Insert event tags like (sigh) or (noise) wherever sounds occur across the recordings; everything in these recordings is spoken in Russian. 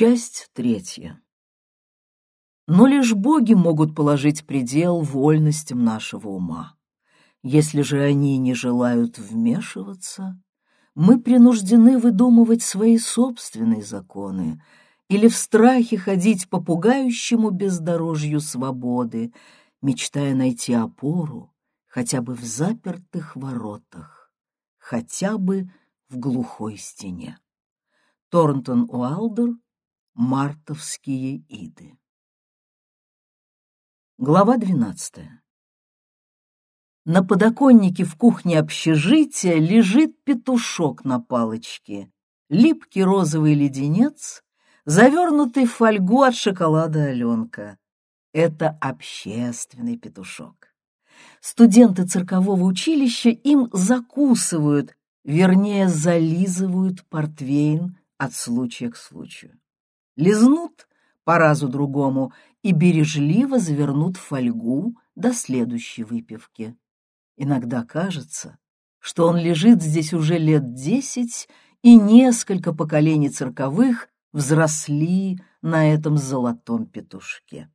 Часть третья. Но лишь боги могут положить предел вольностям нашего ума. Если же они не желают вмешиваться, мы принуждены выдумывать свои собственные законы или в страхе ходить по пугающему бездорожью свободы, мечтая найти опору хотя бы в запертых воротах, хотя бы в глухой стене. Торнтон Уайлдер Мартовские иды. Глава двенадцатая. На подоконнике в кухне общежития лежит петушок на палочке, липкий розовый леденец, завернутый в фольгу от шоколада Аленка. Это общественный петушок. Студенты циркового училища им закусывают, вернее, зализывают портвейн от случая к случаю лизнут по разу другому и бережливо завернут фольгу до следующей выпивки. Иногда кажется, что он лежит здесь уже лет десять, и несколько поколений цирковых взросли на этом золотом петушке.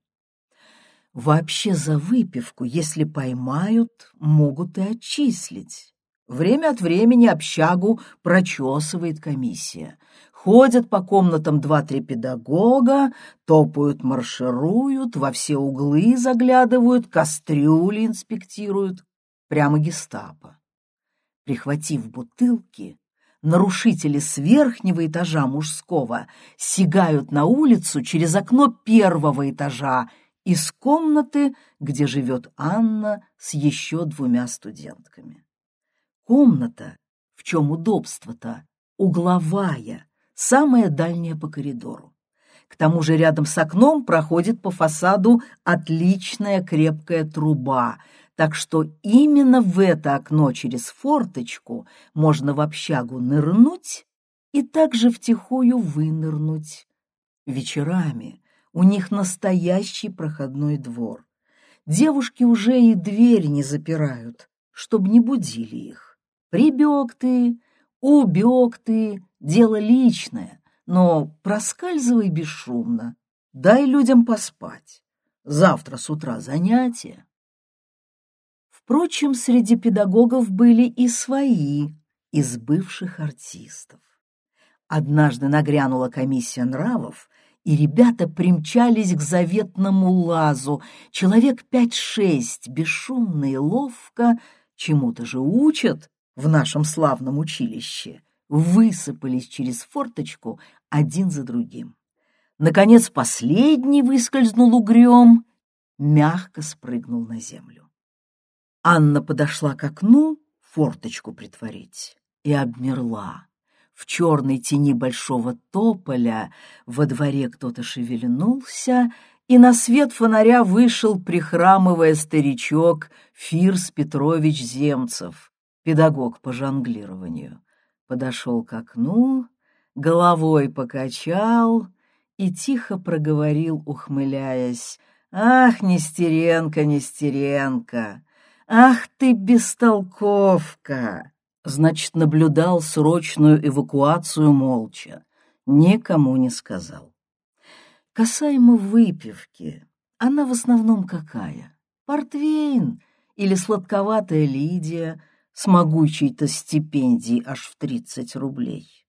Вообще за выпивку, если поймают, могут и отчислить. Время от времени общагу прочесывает комиссия. Ходят по комнатам два-три педагога, топают, маршируют, во все углы заглядывают, кастрюли инспектируют. Прямо гестапо. Прихватив бутылки, нарушители с верхнего этажа мужского сигают на улицу через окно первого этажа из комнаты, где живет Анна с еще двумя студентками. Комната, в чем удобство-то, угловая, самая дальняя по коридору. К тому же рядом с окном проходит по фасаду отличная крепкая труба, так что именно в это окно через форточку можно в общагу нырнуть и также втихую вынырнуть. Вечерами у них настоящий проходной двор. Девушки уже и дверь не запирают, чтобы не будили их. Прибег ты, убег ты, Дело личное, но проскальзывай бесшумно. Дай людям поспать. Завтра с утра занятия. Впрочем, среди педагогов были и свои из бывших артистов. Однажды нагрянула комиссия нравов, и ребята примчались к заветному лазу. Человек пять-шесть, бесшумно и ловко, чему-то же учат в нашем славном училище высыпались через форточку один за другим. Наконец последний выскользнул угрём, мягко спрыгнул на землю. Анна подошла к окну форточку притворить и обмерла. В черной тени большого тополя во дворе кто-то шевельнулся, и на свет фонаря вышел, прихрамывая старичок Фирс Петрович Земцев, педагог по жонглированию подошел к окну, головой покачал и тихо проговорил, ухмыляясь, «Ах, Нестеренко, Нестеренко! Ах ты бестолковка!» Значит, наблюдал срочную эвакуацию молча, никому не сказал. Касаемо выпивки, она в основном какая? Портвейн или сладковатая Лидия — с могучей-то стипендией аж в 30 рублей.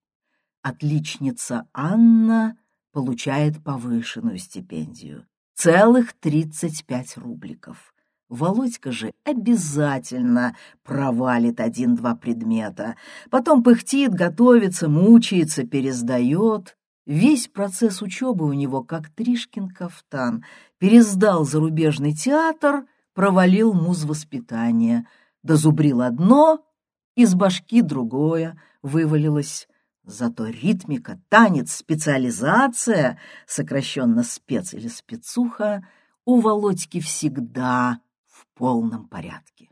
Отличница Анна получает повышенную стипендию — целых 35 рубликов. Володька же обязательно провалит один-два предмета, потом пыхтит, готовится, мучается, пересдает. Весь процесс учебы у него как Тришкин кафтан. Пересдал зарубежный театр, провалил муз воспитания — дозубрил одно, из башки другое вывалилось. Зато ритмика, танец, специализация, сокращенно спец или спецуха, у Володьки всегда в полном порядке.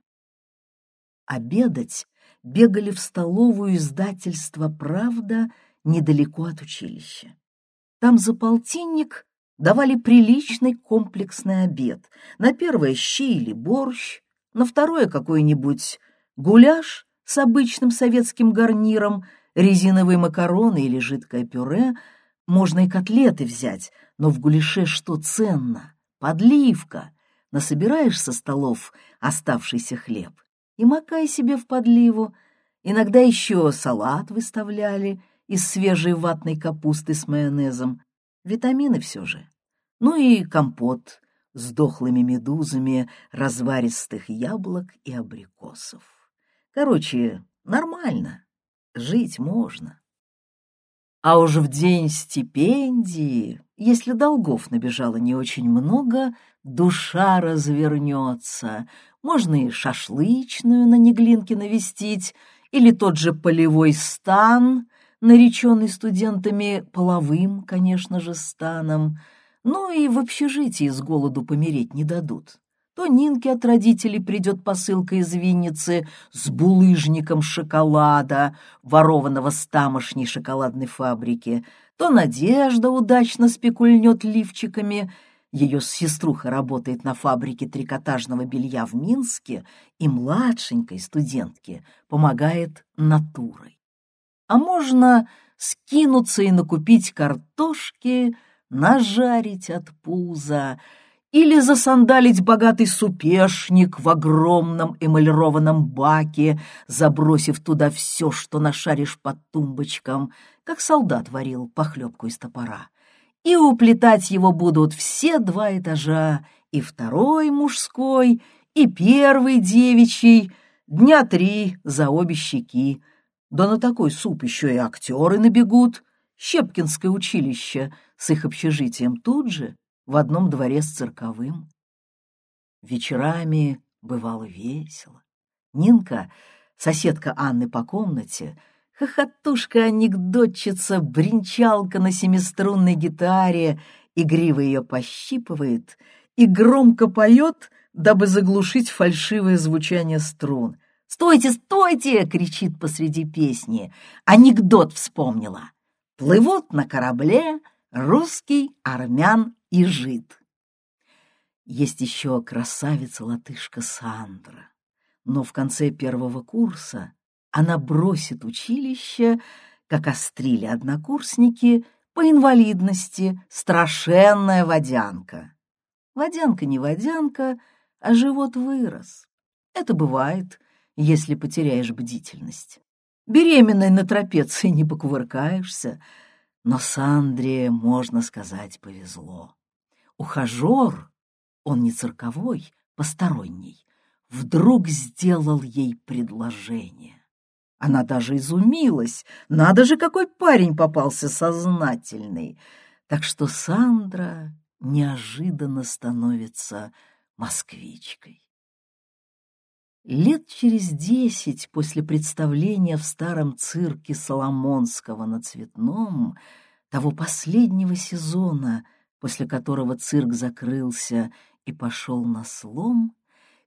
Обедать бегали в столовую издательства «Правда» недалеко от училища. Там за полтинник давали приличный комплексный обед. На первое щи или борщ, на второе какой-нибудь гуляш с обычным советским гарниром, резиновые макароны или жидкое пюре, Можно и котлеты взять, но в гуляше что ценно? Подливка. Насобираешь со столов оставшийся хлеб и макай себе в подливу. Иногда еще салат выставляли из свежей ватной капусты с майонезом. Витамины все же. Ну и компот с дохлыми медузами разваристых яблок и абрикосов. Короче, нормально, жить можно. А уж в день стипендии, если долгов набежало не очень много, душа развернется. Можно и шашлычную на Неглинке навестить, или тот же полевой стан, нареченный студентами половым, конечно же, станом. Ну и в общежитии с голоду помереть не дадут. То Нинке от родителей придет посылка из Винницы с булыжником шоколада, ворованного с тамошней шоколадной фабрики, то Надежда удачно спекульнет лифчиками. Ее сеструха работает на фабрике трикотажного белья в Минске и младшенькой студентке помогает натурой. А можно скинуться и накупить картошки, нажарить от пуза — или засандалить богатый супешник в огромном эмалированном баке, забросив туда все, что нашаришь под тумбочкам, как солдат варил похлебку из топора. И уплетать его будут все два этажа, и второй мужской, и первый девичий, дня три за обе щеки. Да на такой суп еще и актеры набегут. Щепкинское училище с их общежитием тут же, в одном дворе с цирковым. Вечерами бывало весело. Нинка, соседка Анны по комнате, хохотушка-анекдотчица, бренчалка на семиструнной гитаре, игриво ее пощипывает и громко поет, дабы заглушить фальшивое звучание струн. «Стойте, стойте!» — кричит посреди песни. Анекдот вспомнила. Плывут на корабле русский, армян и жид. Есть еще красавица-латышка Сандра, но в конце первого курса она бросит училище, как острили однокурсники, по инвалидности, страшенная водянка. Водянка не водянка, а живот вырос. Это бывает, если потеряешь бдительность. Беременной на трапеции не покувыркаешься, но Сандре, можно сказать, повезло. Ухажер, он не цирковой, посторонний, вдруг сделал ей предложение. Она даже изумилась. Надо же, какой парень попался сознательный. Так что Сандра неожиданно становится москвичкой. Лет через десять после представления в старом цирке Соломонского на Цветном, того последнего сезона — после которого цирк закрылся и пошел на слом,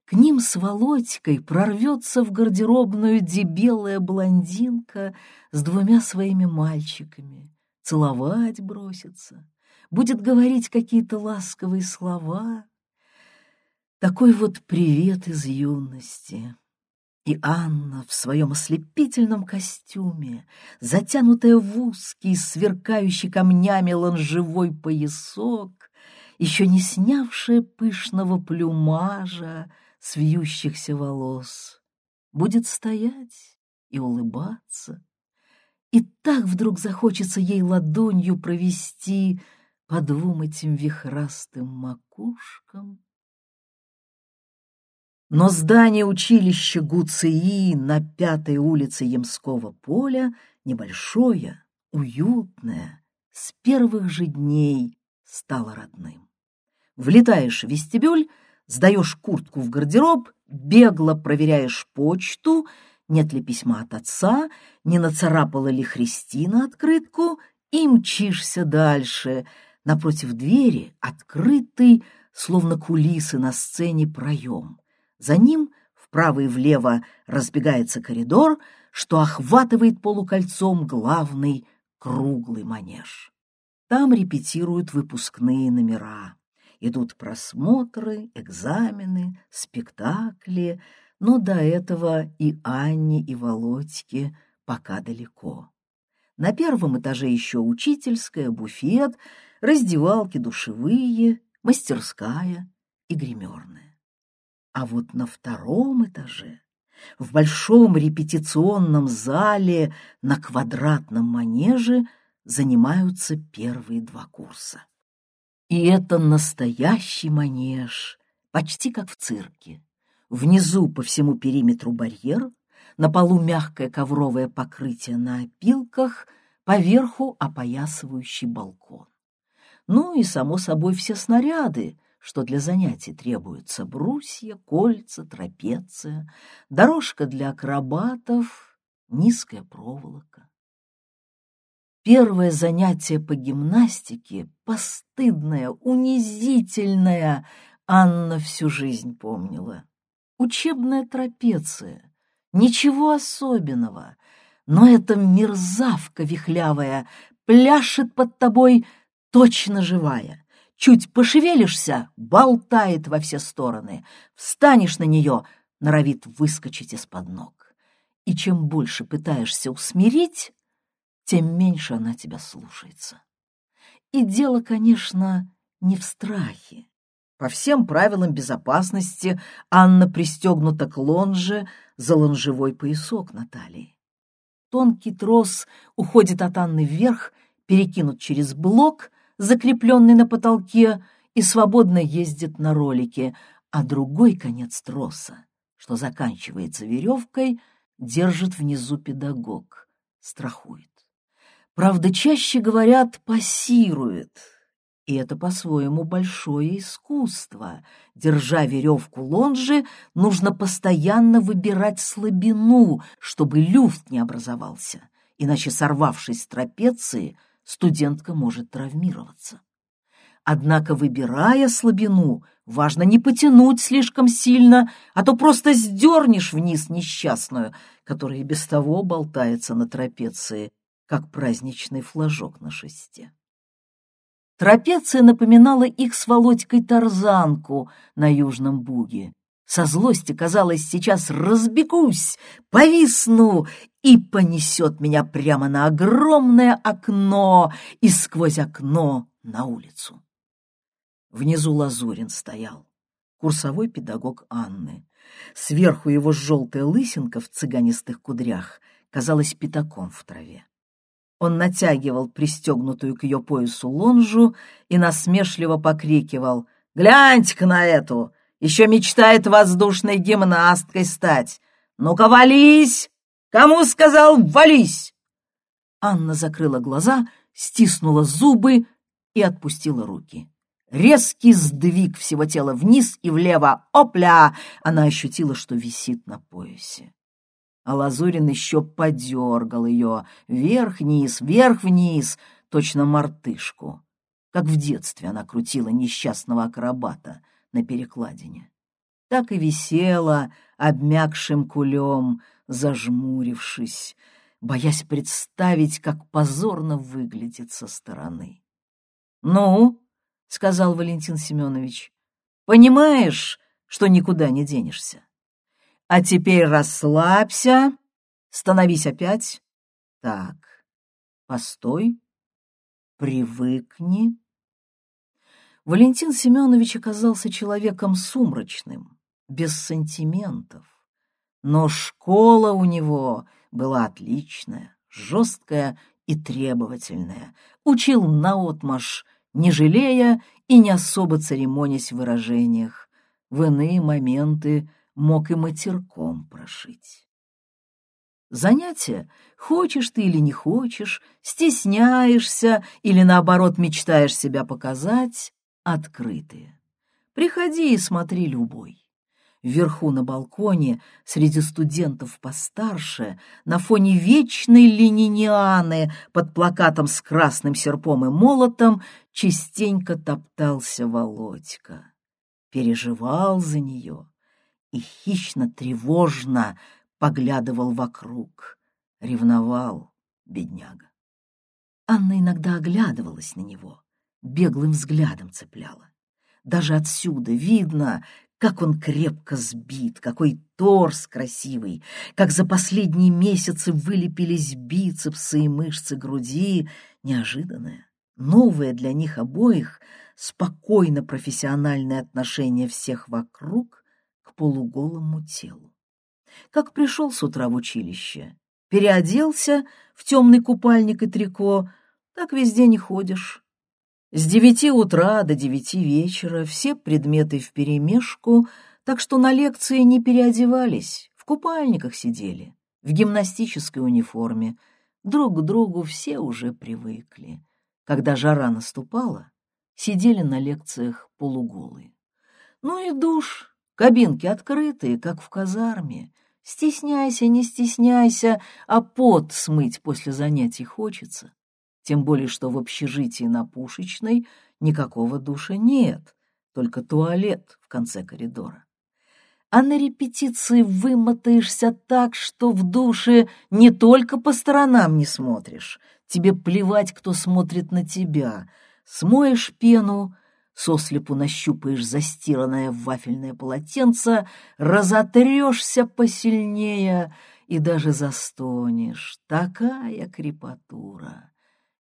к ним с Володькой прорвется в гардеробную дебелая блондинка с двумя своими мальчиками, целовать бросится, будет говорить какие-то ласковые слова. Такой вот привет из юности. И Анна в своем ослепительном костюме, затянутая в узкий, сверкающий камнями ланжевой поясок, еще не снявшая пышного плюмажа с вьющихся волос, будет стоять и улыбаться. И так вдруг захочется ей ладонью провести по двум этим вихрастым макушкам, но здание училища ГУЦИИ на пятой улице Ямского поля небольшое, уютное, с первых же дней стало родным. Влетаешь в вестибюль, сдаешь куртку в гардероб, бегло проверяешь почту, нет ли письма от отца, не нацарапала ли Христина открытку, и мчишься дальше. Напротив двери открытый, словно кулисы на сцене, проем. За ним вправо и влево разбегается коридор, что охватывает полукольцом главный круглый манеж. Там репетируют выпускные номера. Идут просмотры, экзамены, спектакли, но до этого и Анне, и Володьке пока далеко. На первом этаже еще учительская, буфет, раздевалки душевые, мастерская и гримерная. А вот на втором этаже, в большом репетиционном зале на квадратном манеже занимаются первые два курса. И это настоящий манеж, почти как в цирке. Внизу по всему периметру барьер, на полу мягкое ковровое покрытие на опилках, поверху опоясывающий балкон. Ну и, само собой, все снаряды, что для занятий требуются брусья, кольца, трапеция, дорожка для акробатов, низкая проволока. Первое занятие по гимнастике, постыдное, унизительное, Анна всю жизнь помнила. Учебная трапеция, ничего особенного, но эта мерзавка вихлявая пляшет под тобой точно живая. Чуть пошевелишься — болтает во все стороны. Встанешь на нее — норовит выскочить из-под ног. И чем больше пытаешься усмирить, тем меньше она тебя слушается. И дело, конечно, не в страхе. По всем правилам безопасности Анна пристегнута к лонже за лонжевой поясок на талии. Тонкий трос уходит от Анны вверх, перекинут через блок, закрепленный на потолке, и свободно ездит на ролике, а другой конец троса, что заканчивается веревкой, держит внизу педагог, страхует. Правда, чаще говорят «пассирует», и это по-своему большое искусство. Держа веревку лонжи, нужно постоянно выбирать слабину, чтобы люфт не образовался, иначе, сорвавшись с трапеции, студентка может травмироваться. Однако, выбирая слабину, важно не потянуть слишком сильно, а то просто сдернешь вниз несчастную, которая и без того болтается на трапеции, как праздничный флажок на шесте. Трапеция напоминала их с Володькой тарзанку на Южном Буге. Со злости, казалось, сейчас разбегусь, повисну и понесет меня прямо на огромное окно и сквозь окно на улицу. Внизу Лазурин стоял, курсовой педагог Анны. Сверху его желтая лысинка в цыганистых кудрях казалась пятаком в траве. Он натягивал пристегнутую к ее поясу лонжу и насмешливо покрикивал «Гляньте-ка на эту! Еще мечтает воздушной гимнасткой стать! Ну-ка, вались! Кому сказал, вались!» Анна закрыла глаза, стиснула зубы и отпустила руки. Резкий сдвиг всего тела вниз и влево. Опля! Она ощутила, что висит на поясе а Лазурин еще подергал ее вверх-вниз, вверх-вниз, точно мартышку, как в детстве она крутила несчастного акробата на перекладине. Так и висела обмякшим кулем, зажмурившись, боясь представить, как позорно выглядит со стороны. «Ну?» — сказал Валентин Семенович. «Понимаешь, что никуда не денешься?» А теперь расслабься, становись опять. Так, постой, привыкни. Валентин Семенович оказался человеком сумрачным, без сантиментов. Но школа у него была отличная, жесткая и требовательная. Учил наотмашь, не жалея и не особо церемонясь в выражениях. В иные моменты мог и матерком прошить. Занятия, хочешь ты или не хочешь, стесняешься или, наоборот, мечтаешь себя показать, открытые. Приходи и смотри любой. Вверху на балконе, среди студентов постарше, на фоне вечной ленинианы под плакатом с красным серпом и молотом, частенько топтался Володька. Переживал за нее, и хищно-тревожно поглядывал вокруг, ревновал бедняга. Анна иногда оглядывалась на него, беглым взглядом цепляла. Даже отсюда видно, Как он крепко сбит, какой торс красивый, как за последние месяцы вылепились бицепсы и мышцы груди. Неожиданное, новое для них обоих, спокойно профессиональное отношение всех вокруг к полуголому телу. Как пришел с утра в училище, переоделся в темный купальник и трико, так везде не ходишь. С девяти утра до девяти вечера все предметы вперемешку, так что на лекции не переодевались, в купальниках сидели, в гимнастической униформе. Друг к другу все уже привыкли. Когда жара наступала, сидели на лекциях полуголые. Ну и душ, кабинки открытые, как в казарме. Стесняйся, не стесняйся, а пот смыть после занятий хочется. Тем более, что в общежитии на Пушечной никакого душа нет, только туалет в конце коридора. А на репетиции вымотаешься так, что в душе не только по сторонам не смотришь, тебе плевать, кто смотрит на тебя. Смоешь пену, сослепу нащупаешь застиранное вафельное полотенце, разотрешься посильнее и даже застонешь. Такая крепатура.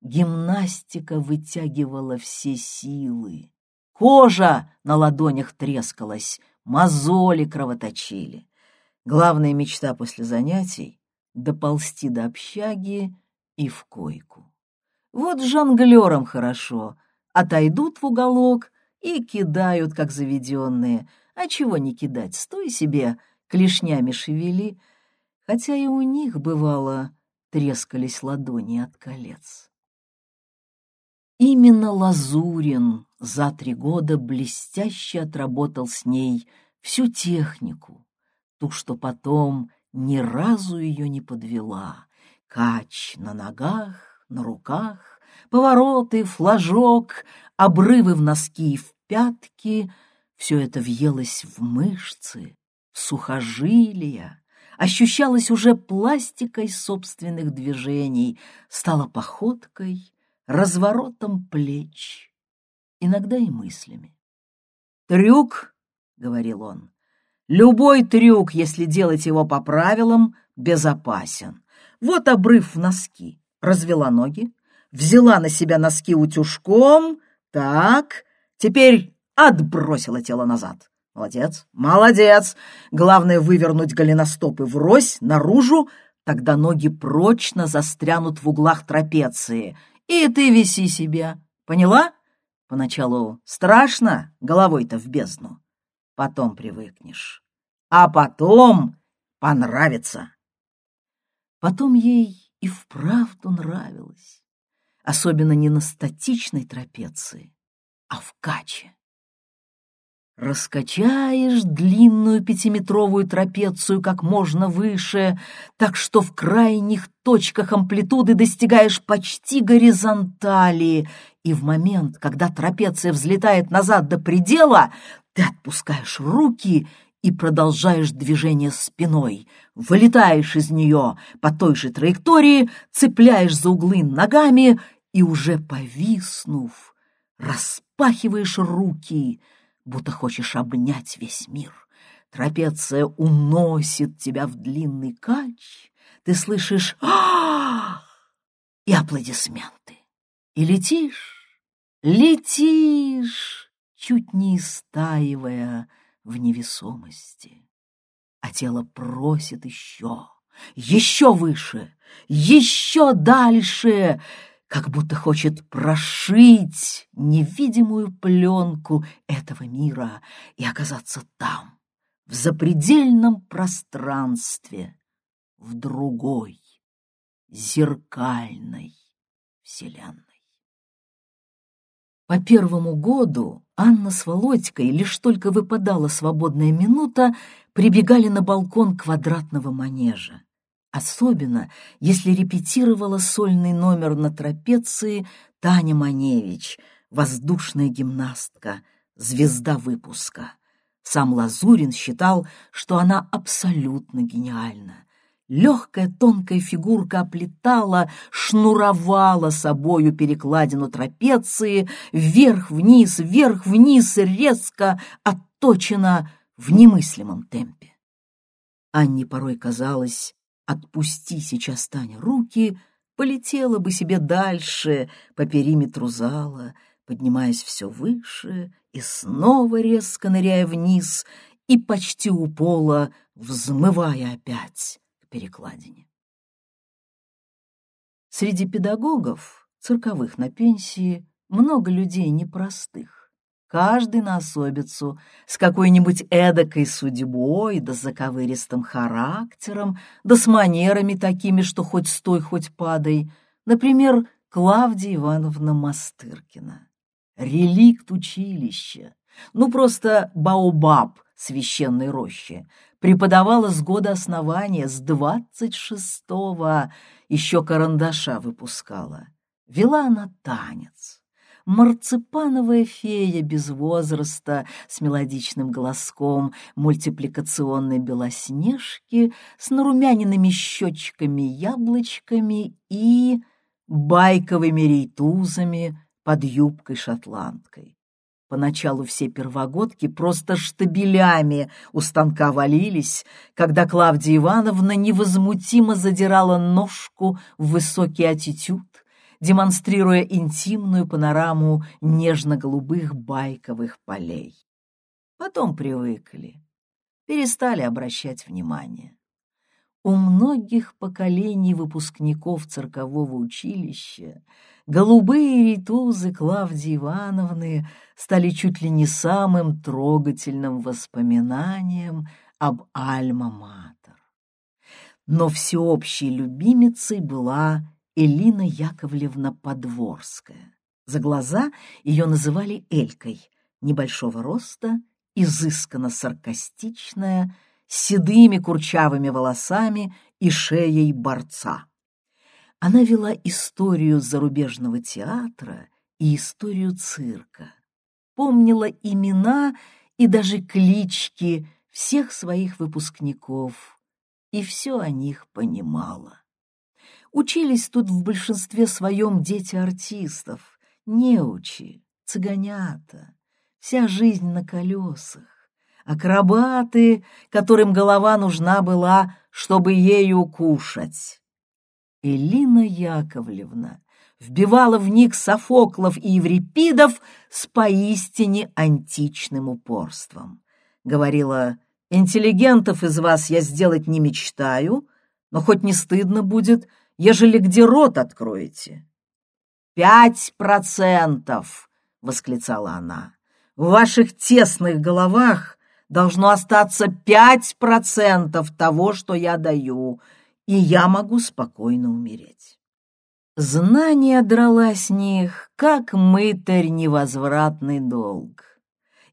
Гимнастика вытягивала все силы. Кожа на ладонях трескалась, мозоли кровоточили. Главная мечта после занятий — доползти до общаги и в койку. Вот жонглерам хорошо, отойдут в уголок и кидают, как заведенные. А чего не кидать, стой себе, клешнями шевели. Хотя и у них, бывало, трескались ладони от колец. Именно Лазурин за три года блестяще отработал с ней всю технику, ту, что потом ни разу ее не подвела. Кач на ногах, на руках, повороты, флажок, обрывы в носки и в пятки — все это въелось в мышцы, в сухожилия, ощущалось уже пластикой собственных движений, стало походкой, разворотом плеч, иногда и мыслями. «Трюк», — говорил он, — «любой трюк, если делать его по правилам, безопасен. Вот обрыв в носки, развела ноги, взяла на себя носки утюжком, так, теперь отбросила тело назад. Молодец, молодец. Главное вывернуть голеностопы врозь, наружу, тогда ноги прочно застрянут в углах трапеции. И ты виси себе. Поняла? Поначалу страшно, головой-то в бездну. Потом привыкнешь. А потом понравится. Потом ей и вправду нравилось особенно не на статичной трапеции, а в каче. Раскачаешь длинную пятиметровую трапецию как можно выше, так что в крайних точках амплитуды достигаешь почти горизонтали, и в момент, когда трапеция взлетает назад до предела, ты отпускаешь руки и продолжаешь движение спиной, вылетаешь из нее по той же траектории, цепляешь за углы ногами и уже повиснув, распахиваешь руки, будто хочешь обнять весь мир. Трапеция уносит тебя в длинный кач, ты слышишь а и аплодисменты. И летишь, летишь, чуть не истаивая в невесомости. А тело просит еще, еще выше, еще дальше, как будто хочет прошить невидимую пленку этого мира и оказаться там, в запредельном пространстве, в другой, зеркальной вселенной. По первому году Анна с Володькой, лишь только выпадала свободная минута, прибегали на балкон квадратного манежа. Особенно, если репетировала сольный номер на трапеции Таня Маневич, воздушная гимнастка, звезда выпуска. Сам Лазурин считал, что она абсолютно гениальна. Легкая тонкая фигурка оплетала, шнуровала собою перекладину трапеции, вверх-вниз, вверх-вниз, резко, отточена, в немыслимом темпе. Анне порой казалось, отпусти сейчас Таня руки, полетела бы себе дальше по периметру зала, поднимаясь все выше и снова резко ныряя вниз и почти у пола взмывая опять к перекладине. Среди педагогов, цирковых на пенсии, много людей непростых. Каждый на особицу, с какой-нибудь эдакой судьбой, да заковыристым характером, да с манерами такими, что хоть стой, хоть падай. Например, Клавдия Ивановна Мастыркина. Реликт училища. Ну, просто баобаб священной рощи. Преподавала с года основания, с двадцать шестого еще карандаша выпускала. Вела она танец. Марципановая фея без возраста с мелодичным голоском мультипликационной белоснежки с нарумяненными щечками-яблочками и байковыми рейтузами под юбкой-шотландкой. Поначалу все первогодки просто штабелями у станка валились, когда Клавдия Ивановна невозмутимо задирала ножку в высокий аттитюд, демонстрируя интимную панораму нежно-голубых байковых полей. Потом привыкли, перестали обращать внимание. У многих поколений выпускников циркового училища голубые ритузы Клавдии Ивановны стали чуть ли не самым трогательным воспоминанием об Альма-Матер. Но всеобщей любимицей была Элина Яковлевна Подворская. За глаза ее называли Элькой, небольшого роста, изысканно саркастичная, с седыми курчавыми волосами и шеей борца. Она вела историю зарубежного театра и историю цирка, помнила имена и даже клички всех своих выпускников и все о них понимала. Учились тут в большинстве своем дети артистов, неучи, цыганята, вся жизнь на колесах акробаты, которым голова нужна была, чтобы ею кушать. Элина Яковлевна вбивала в них Софоклов и Еврипидов с поистине античным упорством. Говорила, интеллигентов из вас я сделать не мечтаю, но хоть не стыдно будет, ежели где рот откроете. «Пять процентов!» — восклицала она. «В ваших тесных головах должно остаться пять процентов того, что я даю, и я могу спокойно умереть. Знание драла с них, как мытарь невозвратный долг.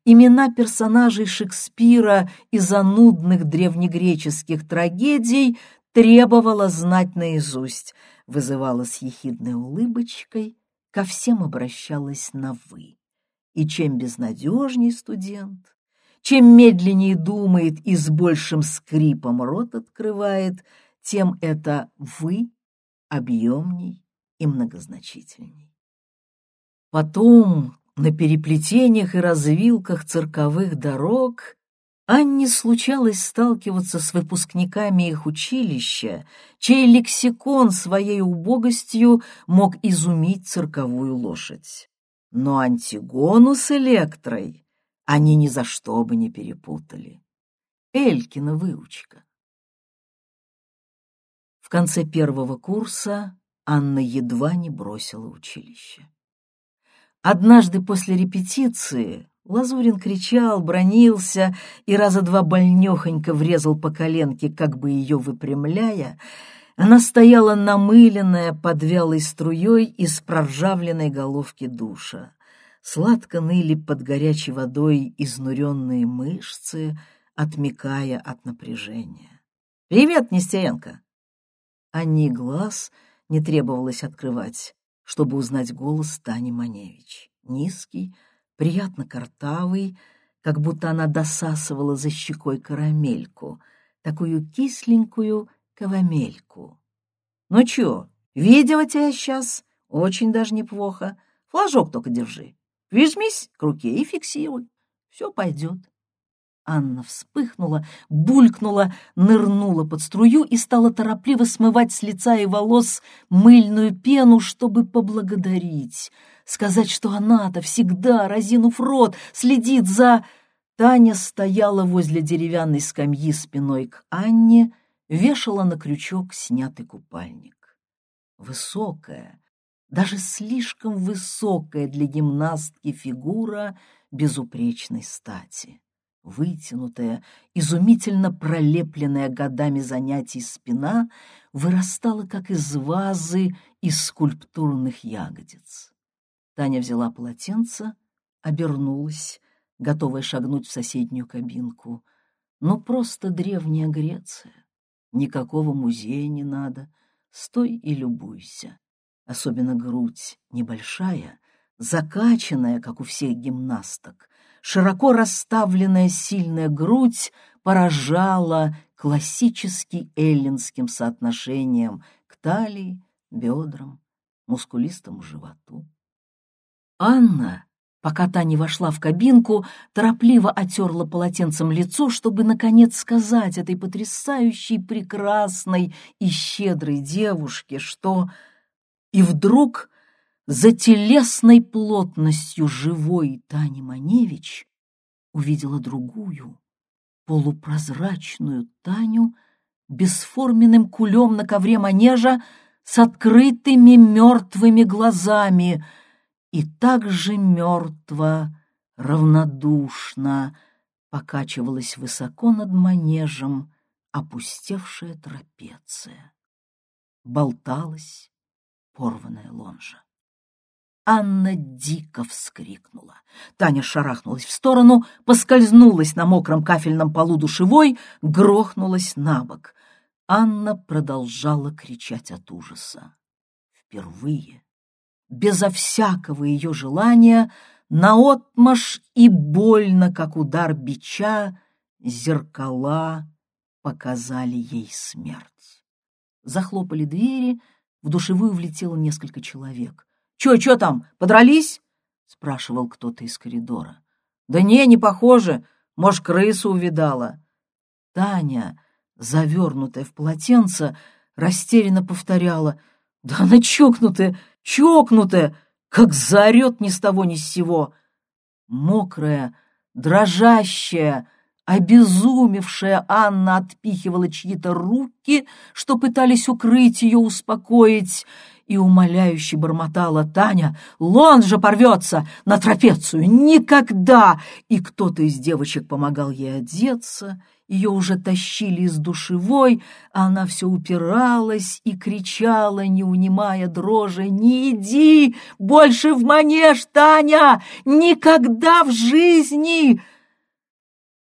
Имена персонажей Шекспира и занудных древнегреческих трагедий требовала знать наизусть, вызывала с ехидной улыбочкой, ко всем обращалась на «вы». И чем безнадежней студент, чем медленнее думает и с большим скрипом рот открывает, тем это «вы» объемней и многозначительней. Потом на переплетениях и развилках цирковых дорог Анне случалось сталкиваться с выпускниками их училища, чей лексикон своей убогостью мог изумить цирковую лошадь. Но Антигону с Электрой они ни за что бы не перепутали. Элькина выучка. В конце первого курса Анна едва не бросила училище. Однажды после репетиции Лазурин кричал, бронился и раза два больнехонько врезал по коленке, как бы ее выпрямляя. Она стояла намыленная под вялой струей из проржавленной головки душа. Сладко ныли под горячей водой изнуренные мышцы, отмекая от напряжения. «Привет, Нестеренко!» Анне глаз не требовалось открывать, чтобы узнать голос Тани Маневич. Низкий, приятно картавый, как будто она досасывала за щекой карамельку, такую кисленькую кавамельку. «Ну чё, видела тебя сейчас? Очень даже неплохо. Флажок только держи. Прижмись к руке и фиксируй. Все пойдет. Анна вспыхнула, булькнула, нырнула под струю и стала торопливо смывать с лица и волос мыльную пену, чтобы поблагодарить, сказать, что она-то всегда, разинув рот, следит за... Таня стояла возле деревянной скамьи спиной к Анне, вешала на крючок снятый купальник. Высокая, даже слишком высокая для гимнастки фигура безупречной стати. Вытянутая, изумительно пролепленная годами занятий спина вырастала, как из вазы из скульптурных ягодиц. Таня взяла полотенце, обернулась, готовая шагнуть в соседнюю кабинку. Ну, просто древняя Греция. Никакого музея не надо. Стой и любуйся. Особенно грудь небольшая, закачанная, как у всех гимнасток, широко расставленная сильная грудь поражала классически эллинским соотношением к талии, бедрам, мускулистому животу. Анна, пока та не вошла в кабинку, торопливо отерла полотенцем лицо, чтобы, наконец, сказать этой потрясающей, прекрасной и щедрой девушке, что... И вдруг за телесной плотностью живой Тани Маневич увидела другую, полупрозрачную Таню, бесформенным кулем на ковре манежа с открытыми мертвыми глазами и также мертво, равнодушно покачивалась высоко над манежем опустевшая трапеция. Болталась порванная лонжа. Анна дико вскрикнула. Таня шарахнулась в сторону, поскользнулась на мокром кафельном полу душевой, грохнулась на бок. Анна продолжала кричать от ужаса. Впервые, безо всякого ее желания, наотмашь и больно, как удар бича, зеркала показали ей смерть. Захлопали двери, в душевую влетело несколько человек. «Чё, чё там, подрались?» — спрашивал кто-то из коридора. «Да не, не похоже. Может, крысу увидала». Таня, завернутая в полотенце, растерянно повторяла. «Да она чокнутая, чокнутая, как заорет ни с того ни с сего!» Мокрая, дрожащая, обезумевшая Анна отпихивала чьи-то руки, что пытались укрыть ее, успокоить, и умоляюще бормотала Таня, «Лон же порвется на трапецию! Никогда!» И кто-то из девочек помогал ей одеться, ее уже тащили из душевой, а она все упиралась и кричала, не унимая дрожи, «Не иди больше в манеж, Таня! Никогда в жизни!»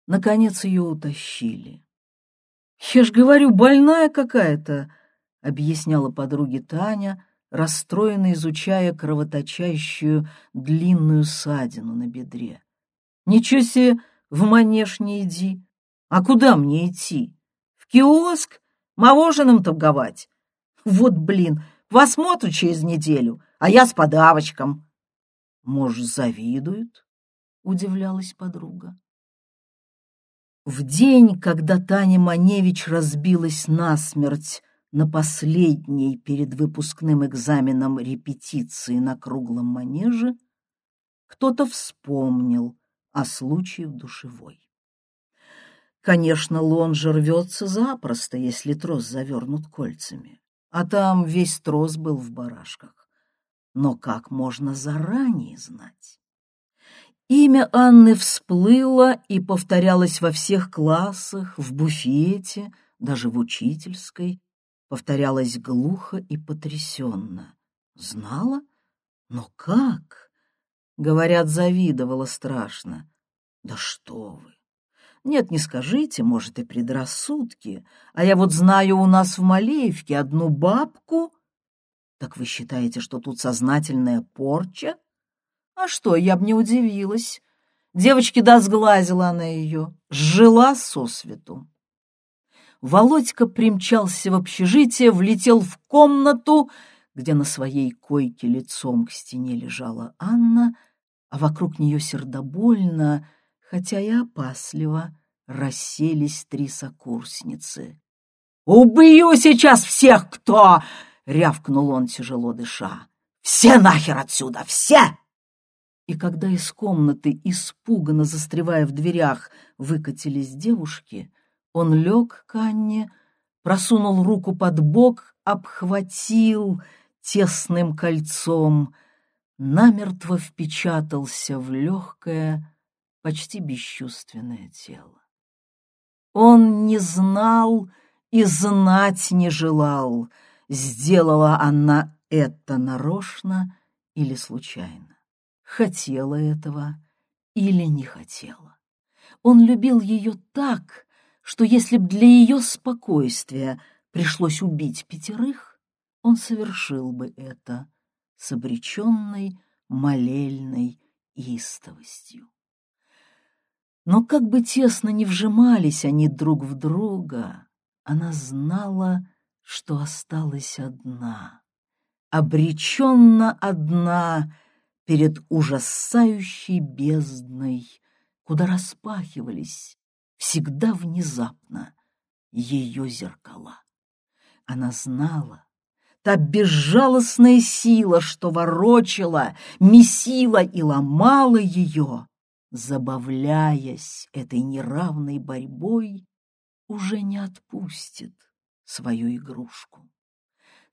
Наконец ее утащили. «Я ж говорю, больная какая-то!» — объясняла подруге Таня, расстроенно изучая кровоточащую длинную ссадину на бедре. «Ничего себе, в манеж не иди! А куда мне идти? В киоск? Мороженым торговать? Вот, блин, посмотрю через неделю, а я с подавочком». «Может, завидуют?» — удивлялась подруга. В день, когда Таня Маневич разбилась насмерть на последней перед выпускным экзаменом репетиции на круглом манеже кто-то вспомнил о случае в душевой. Конечно, лонжа рвется запросто, если трос завернут кольцами, а там весь трос был в барашках. Но как можно заранее знать? Имя Анны всплыло и повторялось во всех классах, в буфете, даже в учительской, повторялось глухо и потрясенно. Знала? Но как? Говорят, завидовала страшно. Да что вы! Нет, не скажите, может, и предрассудки. А я вот знаю у нас в Малеевке одну бабку. Так вы считаете, что тут сознательная порча? А что, я б не удивилась. Девочки да сглазила она ее, сжила сосвету. Володька примчался в общежитие, влетел в комнату, где на своей койке лицом к стене лежала Анна, а вокруг нее сердобольно, хотя и опасливо, расселись три сокурсницы. «Убью сейчас всех, кто!» — рявкнул он, тяжело дыша. «Все нахер отсюда, все!» И когда из комнаты, испуганно застревая в дверях, выкатились девушки, он лег к Анне, просунул руку под бок, обхватил тесным кольцом, намертво впечатался в легкое, почти бесчувственное тело. Он не знал и знать не желал, сделала она это нарочно или случайно, хотела этого или не хотела. Он любил ее так, что если б для ее спокойствия пришлось убить пятерых, он совершил бы это с обреченной молельной истовостью. Но как бы тесно не вжимались они друг в друга, она знала, что осталась одна, обреченно одна перед ужасающей бездной, куда распахивались всегда внезапно ее зеркала. Она знала, та безжалостная сила, что ворочала, месила и ломала ее, забавляясь этой неравной борьбой, уже не отпустит свою игрушку.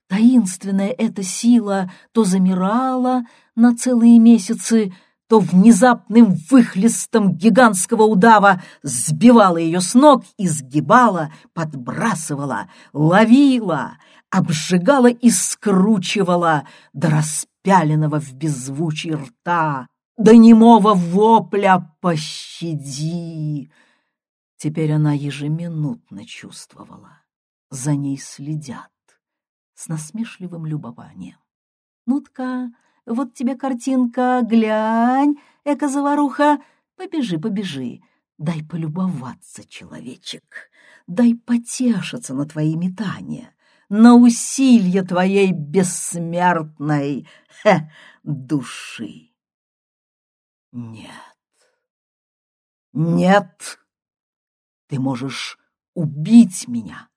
Таинственная эта сила то замирала на целые месяцы, то внезапным выхлестом гигантского удава сбивала ее с ног, изгибала, подбрасывала, ловила, обжигала и скручивала до распяленного в беззвучии рта, до немого вопля «Пощади!» Теперь она ежеминутно чувствовала. За ней следят с насмешливым любованием. «Ну-тка, вот тебе картинка, глянь, эко-заваруха, побежи, побежи, дай полюбоваться, человечек, дай потешиться на твои метания, на усилие твоей бессмертной хе, души. Нет, нет, ты можешь убить меня,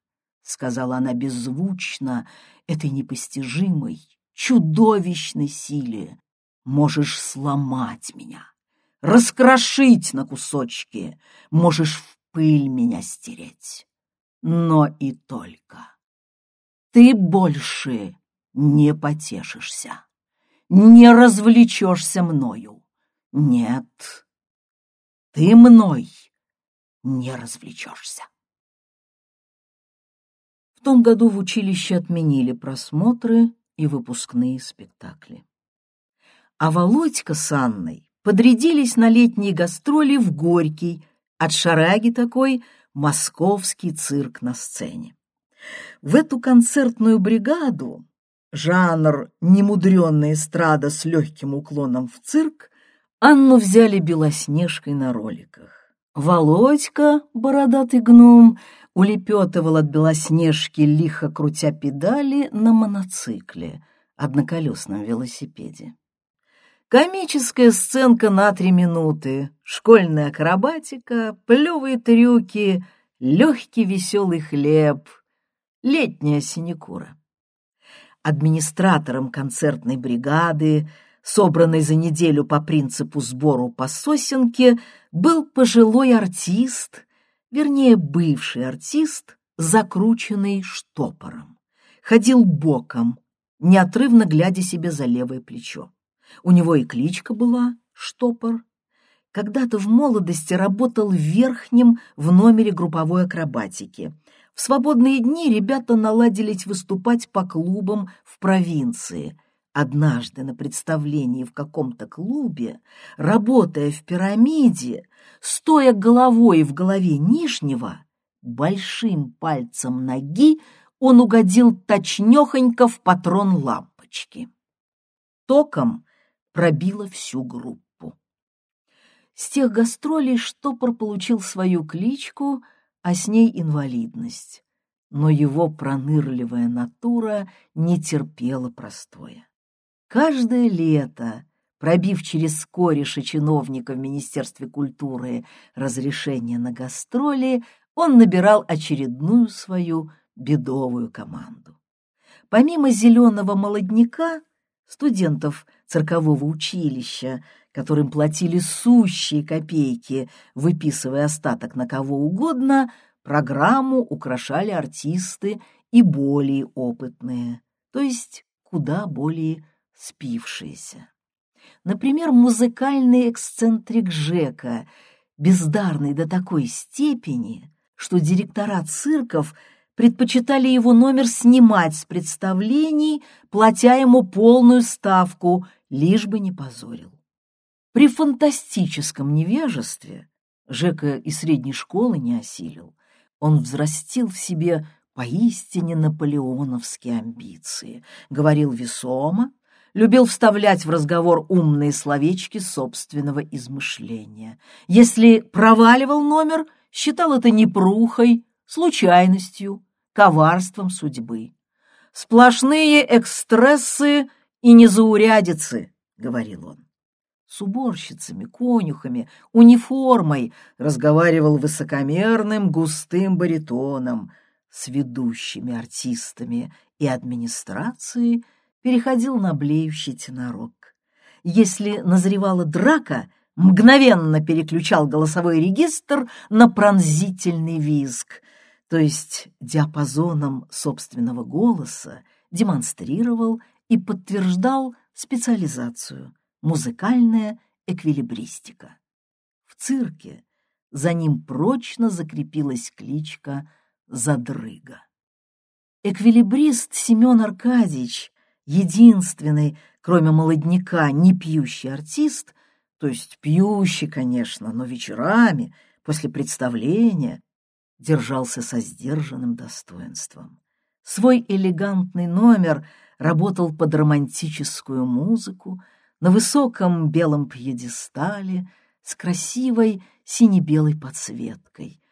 сказала она беззвучно этой непостижимой, чудовищной силе. Можешь сломать меня, раскрошить на кусочки, можешь в пыль меня стереть. Но и только. Ты больше не потешишься, не развлечешься мною. Нет, ты мной не развлечешься. В том году в училище отменили просмотры и выпускные спектакли. А Володька с Анной подрядились на летние гастроли в Горький, от шараги такой московский цирк на сцене. В эту концертную бригаду жанр «немудренная эстрада с легким уклоном в цирк» Анну взяли белоснежкой на роликах. Володька, бородатый гном, улепетывал от белоснежки, лихо крутя педали на моноцикле, одноколесном велосипеде. Комическая сценка на три минуты, школьная акробатика, плевые трюки, легкий веселый хлеб, летняя синекура администратором концертной бригады, собранной за неделю по принципу сбору по сосенке, был пожилой артист, вернее, бывший артист, закрученный штопором. Ходил боком, неотрывно глядя себе за левое плечо. У него и кличка была «Штопор». Когда-то в молодости работал верхним в номере групповой акробатики — в свободные дни ребята наладились выступать по клубам в провинции. Однажды на представлении в каком-то клубе, работая в пирамиде, стоя головой в голове Нижнего, большим пальцем ноги он угодил точнёхонько в патрон лампочки. Током пробило всю группу. С тех гастролей Штопор получил свою кличку — а с ней инвалидность. Но его пронырливая натура не терпела простоя. Каждое лето пробив через кореша чиновника в Министерстве культуры разрешение на гастроли, он набирал очередную свою бедовую команду. Помимо зеленого молодняка, студентов циркового училища, которым платили сущие копейки, выписывая остаток на кого угодно, программу украшали артисты и более опытные, то есть куда более спившиеся. Например, музыкальный эксцентрик Жека, бездарный до такой степени, что директора цирков предпочитали его номер снимать с представлений, платя ему полную ставку, лишь бы не позорил. При фантастическом невежестве Жека и средней школы не осилил. Он взрастил в себе поистине наполеоновские амбиции, говорил весомо, любил вставлять в разговор умные словечки собственного измышления. Если проваливал номер, считал это непрухой, случайностью, коварством судьбы. «Сплошные экстрессы и незаурядицы», — говорил он. С уборщицами, конюхами, униформой разговаривал высокомерным густым баритоном, с ведущими артистами и администрацией переходил на блеющий тенорок. Если назревала драка, мгновенно переключал голосовой регистр на пронзительный визг, то есть диапазоном собственного голоса демонстрировал и подтверждал специализацию — музыкальная эквилибристика. В цирке за ним прочно закрепилась кличка «Задрыга». Эквилибрист Семен Аркадьевич, единственный, кроме молодняка, не пьющий артист, то есть пьющий, конечно, но вечерами, после представления, держался со сдержанным достоинством. Свой элегантный номер работал под романтическую музыку на высоком белом пьедестале с красивой сине-белой подсветкой.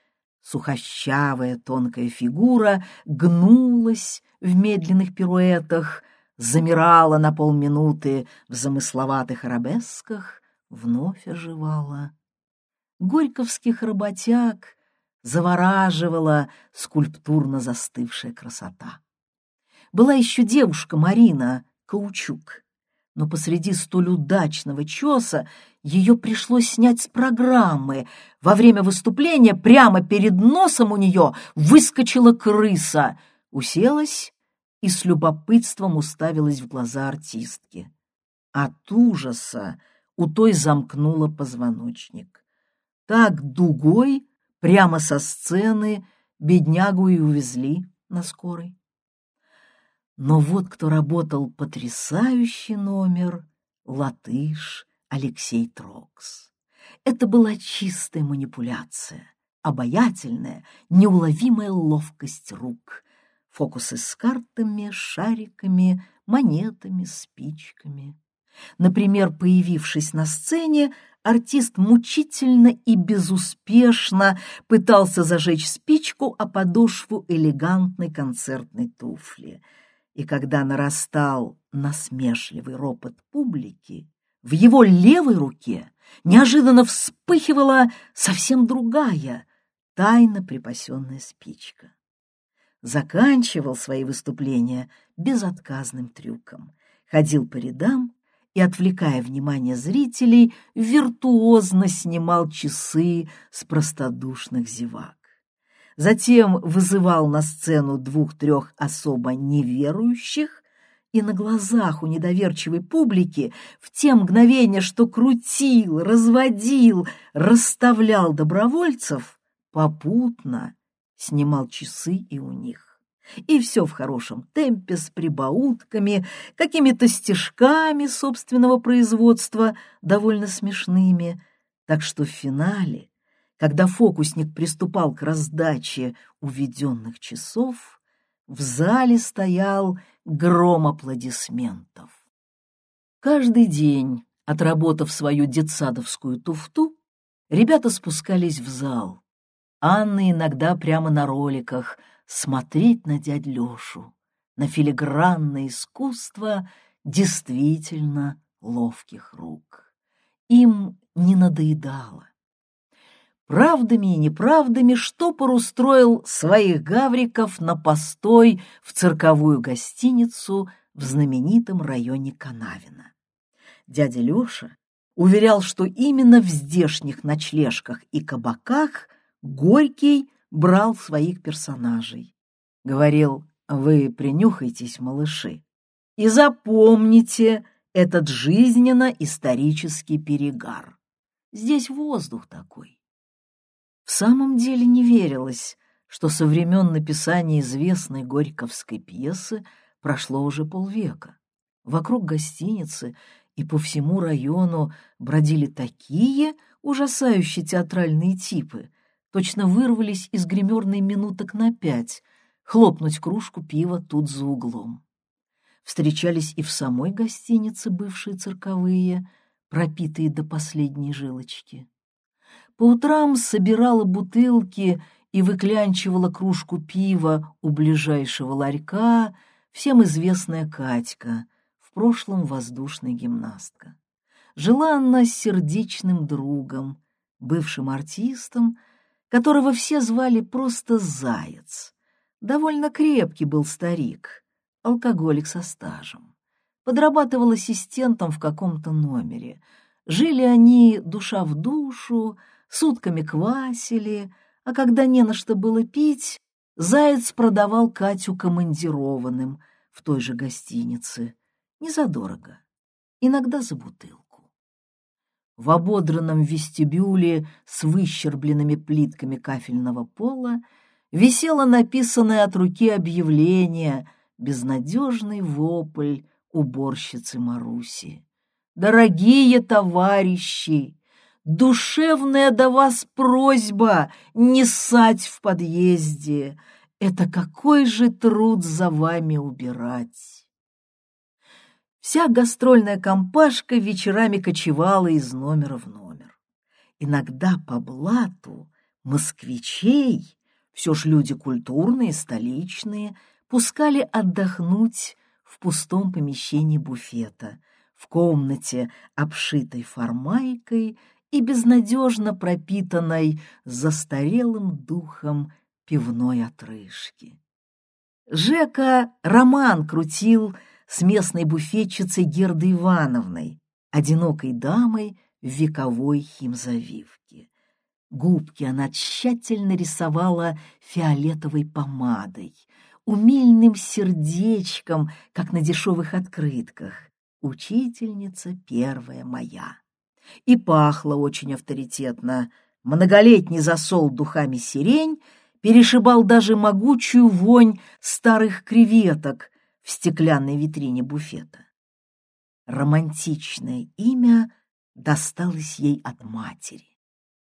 Сухощавая тонкая фигура гнулась в медленных пируэтах, замирала на полминуты в замысловатых арабесках, вновь оживала. Горьковских работяг завораживала скульптурно застывшая красота. Была еще девушка Марина Каучук, но посреди столь удачного чеса ее пришлось снять с программы. Во время выступления прямо перед носом у нее выскочила крыса, уселась и с любопытством уставилась в глаза артистки. От ужаса у той замкнула позвоночник. Так дугой Прямо со сцены беднягу и увезли на скорой. Но вот кто работал потрясающий номер — латыш Алексей Трокс. Это была чистая манипуляция, обаятельная, неуловимая ловкость рук, фокусы с картами, шариками, монетами, спичками. Например, появившись на сцене, артист мучительно и безуспешно пытался зажечь спичку о подошву элегантной концертной туфли. И когда нарастал насмешливый ропот публики, в его левой руке неожиданно вспыхивала совсем другая, тайно припасенная спичка. Заканчивал свои выступления безотказным трюком. Ходил по рядам и, отвлекая внимание зрителей, виртуозно снимал часы с простодушных зевак. Затем вызывал на сцену двух-трех особо неверующих, и на глазах у недоверчивой публики в те мгновения, что крутил, разводил, расставлял добровольцев, попутно снимал часы и у них. И все в хорошем темпе, с прибаутками, какими-то стежками собственного производства, довольно смешными. Так что в финале, когда фокусник приступал к раздаче уведенных часов, в зале стоял гром аплодисментов. Каждый день, отработав свою детсадовскую туфту, ребята спускались в зал. Анна иногда прямо на роликах — смотреть на дядь Лешу, на филигранное искусство действительно ловких рук. Им не надоедало. Правдами и неправдами штопор устроил своих гавриков на постой в цирковую гостиницу в знаменитом районе Канавина. Дядя Леша уверял, что именно в здешних ночлежках и кабаках Горький брал своих персонажей. Говорил, вы принюхайтесь, малыши, и запомните этот жизненно-исторический перегар. Здесь воздух такой. В самом деле не верилось, что со времен написания известной горьковской пьесы прошло уже полвека. Вокруг гостиницы и по всему району бродили такие ужасающие театральные типы, точно вырвались из гримерной минуток на пять, хлопнуть кружку пива тут за углом. Встречались и в самой гостинице бывшие цирковые, пропитые до последней жилочки. По утрам собирала бутылки и выклянчивала кружку пива у ближайшего ларька всем известная Катька, в прошлом воздушная гимнастка. Жила она с сердечным другом, бывшим артистом, которого все звали просто Заяц. Довольно крепкий был старик, алкоголик со стажем. Подрабатывал ассистентом в каком-то номере. Жили они душа в душу, сутками квасили, а когда не на что было пить, Заяц продавал Катю командированным в той же гостинице, не задорого, иногда за бутылку. В ободранном вестибюле с выщербленными плитками кафельного пола висело написанное от руки объявление «Безнадежный вопль уборщицы Маруси». «Дорогие товарищи, Душевная до вас просьба не ссать в подъезде. Это какой же труд за вами убирать? Вся гастрольная компашка вечерами кочевала из номера в номер. Иногда по блату москвичей, все ж люди культурные, столичные, пускали отдохнуть в пустом помещении буфета, в комнате, обшитой формайкой и безнадежно пропитанной застарелым духом пивной отрыжки. Жека роман крутил с местной буфетчицей Гердой Ивановной, одинокой дамой в вековой химзавивке. Губки она тщательно рисовала фиолетовой помадой, умильным сердечком, как на дешевых открытках. Учительница первая моя и пахло очень авторитетно. Многолетний засол духами сирень перешибал даже могучую вонь старых креветок в стеклянной витрине буфета. Романтичное имя досталось ей от матери.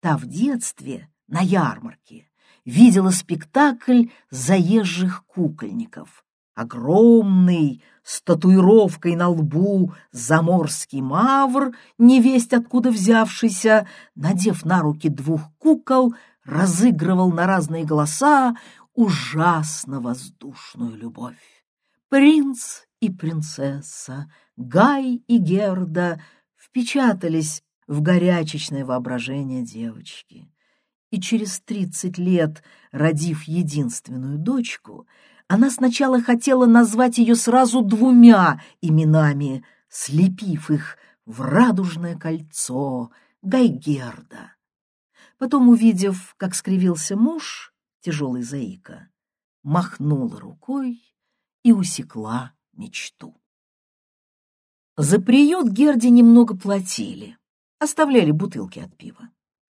Та в детстве на ярмарке видела спектакль заезжих кукольников, Огромный, с татуировкой на лбу, заморский мавр, невесть откуда взявшийся, надев на руки двух кукол, разыгрывал на разные голоса ужасно воздушную любовь. Принц и принцесса, Гай и Герда впечатались в горячечное воображение девочки. И через тридцать лет, родив единственную дочку, она сначала хотела назвать ее сразу двумя именами, слепив их в радужное кольцо Гайгерда. Потом, увидев, как скривился муж, тяжелый заика, махнула рукой и усекла мечту. За приют Герде немного платили, оставляли бутылки от пива.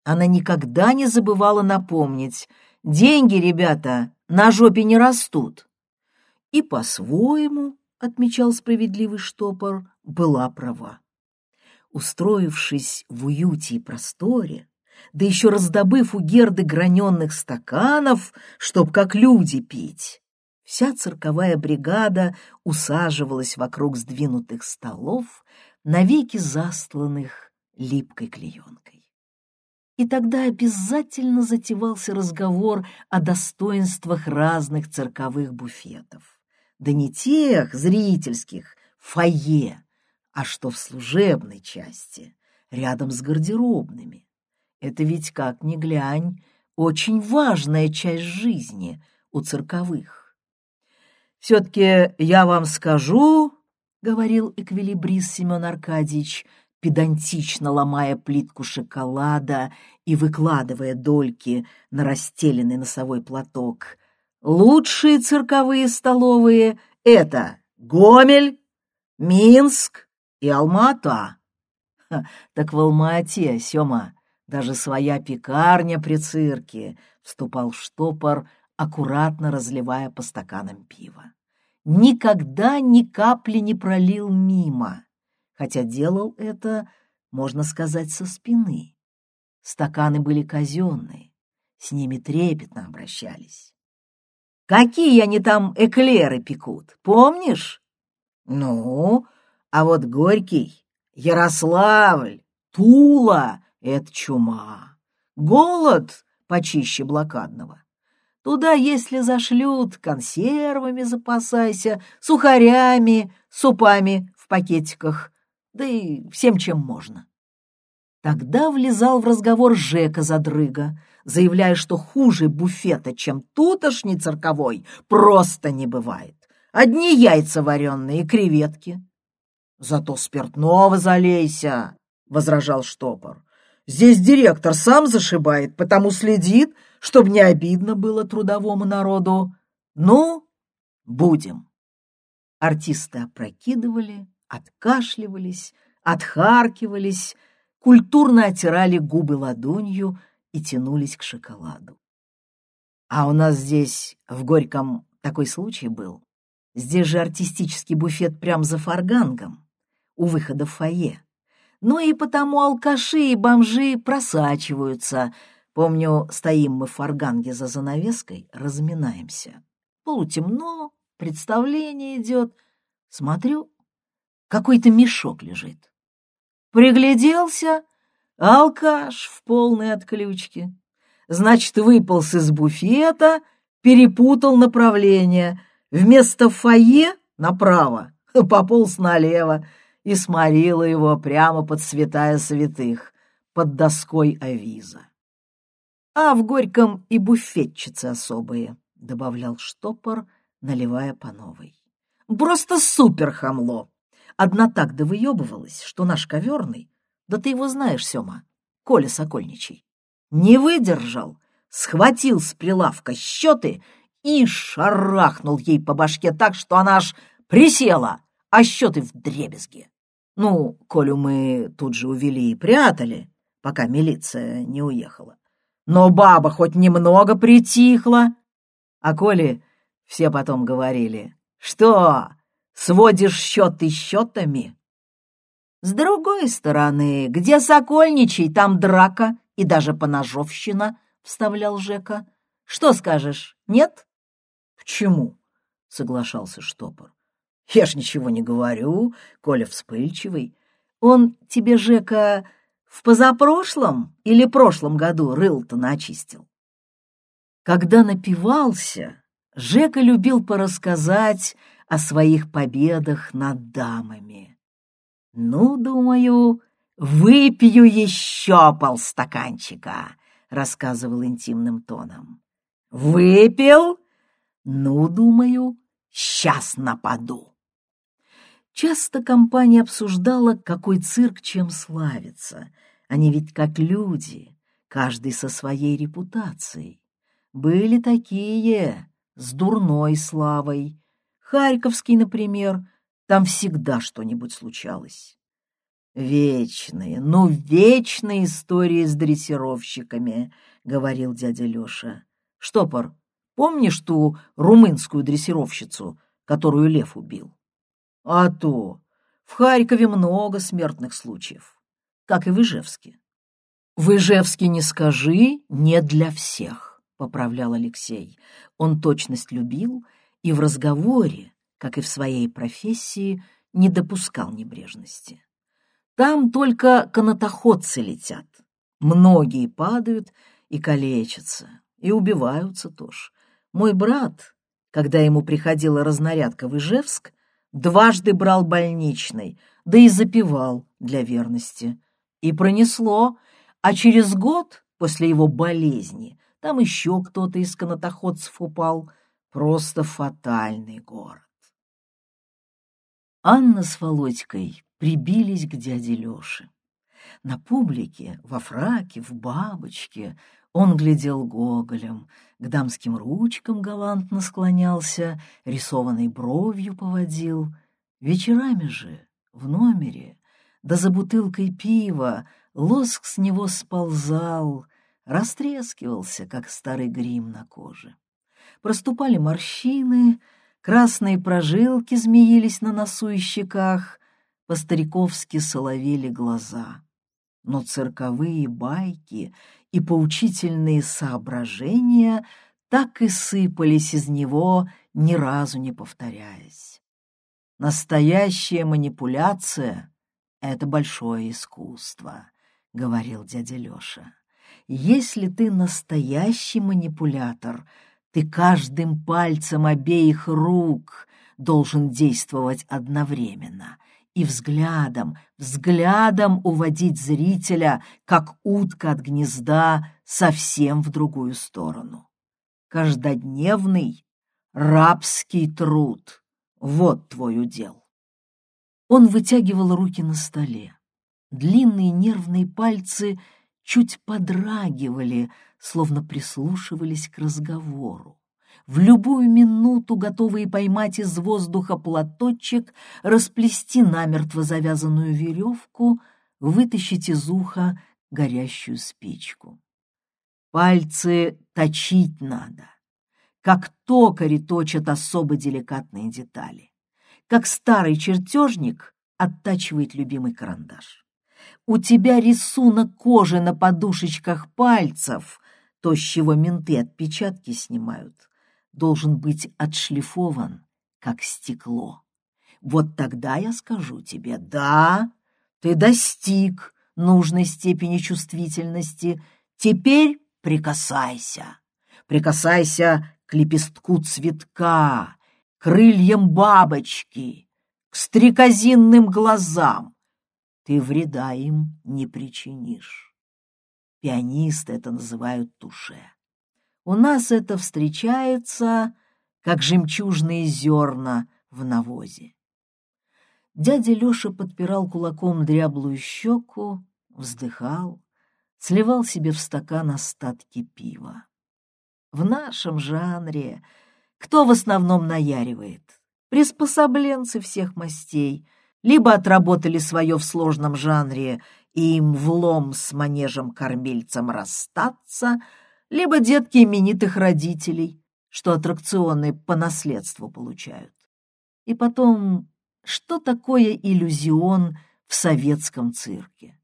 Она никогда не забывала напомнить «Деньги, ребята, на жопе не растут. И по-своему, отмечал справедливый штопор, была права. Устроившись в уюте и просторе, да еще раздобыв у Герды граненных стаканов, чтоб как люди пить, вся цирковая бригада усаживалась вокруг сдвинутых столов, навеки застланных липкой клеенкой и тогда обязательно затевался разговор о достоинствах разных цирковых буфетов. Да не тех зрительских, фойе, а что в служебной части, рядом с гардеробными. Это ведь, как ни глянь, очень важная часть жизни у цирковых. «Все-таки я вам скажу, — говорил эквилибрист Семен Аркадьевич, педантично ломая плитку шоколада и выкладывая дольки на расстеленный носовой платок. «Лучшие цирковые столовые — это Гомель, Минск и Алма-Ата». Так в Алма-Ате, Сема, даже своя пекарня при цирке, — вступал штопор, аккуратно разливая по стаканам пива никогда ни капли не пролил мимо, хотя делал это, можно сказать, со спины. Стаканы были казенные, с ними трепетно обращались. Какие они там эклеры пекут, помнишь? Ну, а вот Горький, Ярославль, Тула — это чума. Голод почище блокадного. Туда, если зашлют, консервами запасайся, сухарями, супами в пакетиках, да и всем, чем можно. Тогда влезал в разговор Жека Задрыга, заявляя, что хуже буфета, чем тутошний цирковой, просто не бывает. Одни яйца вареные и креветки. Зато спиртного залейся, — возражал штопор. Здесь директор сам зашибает, потому следит, чтобы не обидно было трудовому народу. Ну, будем. Артисты опрокидывали, откашливались, отхаркивались, культурно отирали губы ладонью и тянулись к шоколаду. А у нас здесь, в Горьком, такой случай был. Здесь же артистический буфет прямо за фаргангом, у выхода в фойе. Ну и потому алкаши и бомжи просачиваются. Помню, стоим мы в фарганге за занавеской, разминаемся. Полутемно, представление идет. Смотрю, какой-то мешок лежит. Пригляделся, алкаш в полной отключке. Значит, выполз из буфета, перепутал направление. Вместо фойе направо, (laughs) пополз налево и сморила его прямо под святая святых, под доской авиза. А в Горьком и буфетчицы особые, — добавлял штопор, наливая по новой. Просто супер хамло. Одна так довыебывалась, что наш коверный, да ты его знаешь, Сема, Коля Сокольничий, не выдержал, схватил с прилавка счеты и шарахнул ей по башке так, что она аж присела, а счеты в дребезге. Ну, Колю мы тут же увели и прятали, пока милиция не уехала. Но баба хоть немного притихла. А Коле все потом говорили, что сводишь счеты счетами? С другой стороны, где Сокольничий, там драка и даже поножовщина, — вставлял Жека. Что скажешь, нет? — Почему? — соглашался штопор. Я ж ничего не говорю, Коля вспыльчивый. Он тебе, Жека, в позапрошлом или прошлом году рыл-то начистил? Когда напивался, Жека любил порассказать о своих победах над дамами. Ну, думаю, выпью еще полстаканчика, рассказывал интимным тоном. Выпил? Ну, думаю, сейчас нападу. Часто компания обсуждала, какой цирк чем славится. Они ведь как люди, каждый со своей репутацией. Были такие с дурной славой. Харьковский, например, там всегда что-нибудь случалось. «Вечные, ну, вечные истории с дрессировщиками», — говорил дядя Леша. «Штопор, помнишь ту румынскую дрессировщицу, которую лев убил?» А то в Харькове много смертных случаев, как и в Ижевске. В Ижевске не скажи, не для всех, поправлял Алексей. Он точность любил и в разговоре, как и в своей профессии, не допускал небрежности. Там только канатоходцы летят. Многие падают и калечатся, и убиваются тоже. Мой брат, когда ему приходила разнарядка в Ижевск, дважды брал больничный, да и запивал для верности. И пронесло, а через год после его болезни там еще кто-то из канатоходцев упал. Просто фатальный город. Анна с Володькой прибились к дяде Леше. На публике, во фраке, в бабочке он глядел гоголем, к дамским ручкам галантно склонялся, рисованной бровью поводил. Вечерами же, в номере, да за бутылкой пива, лоск с него сползал, растрескивался, как старый грим на коже. Проступали морщины, красные прожилки змеились на носу и щеках, по-стариковски соловели глаза. Но цирковые байки и поучительные соображения так и сыпались из него, ни разу не повторяясь. Настоящая манипуляция — это большое искусство, — говорил дядя Леша. Если ты настоящий манипулятор, ты каждым пальцем обеих рук должен действовать одновременно и взглядом, взглядом уводить зрителя, как утка от гнезда, совсем в другую сторону. Каждодневный рабский труд — вот твой удел. Он вытягивал руки на столе. Длинные нервные пальцы — чуть подрагивали, словно прислушивались к разговору. В любую минуту готовые поймать из воздуха платочек, расплести намертво завязанную веревку, вытащить из уха горящую спичку. Пальцы точить надо, как токари точат особо деликатные детали, как старый чертежник оттачивает любимый карандаш у тебя рисунок кожи на подушечках пальцев, то, с чего менты отпечатки снимают, должен быть отшлифован, как стекло. Вот тогда я скажу тебе, да, ты достиг нужной степени чувствительности, теперь прикасайся, прикасайся к лепестку цветка, крыльям бабочки, к стрекозинным глазам, ты вреда им не причинишь. Пианисты это называют туше. У нас это встречается, как жемчужные зерна в навозе. Дядя Леша подпирал кулаком дряблую щеку, вздыхал, сливал себе в стакан остатки пива. В нашем жанре кто в основном наяривает? Приспособленцы всех мастей — либо отработали свое в сложном жанре и им влом с манежем-кормильцем расстаться, либо детки именитых родителей, что аттракционы по наследству получают. И потом, что такое иллюзион в советском цирке?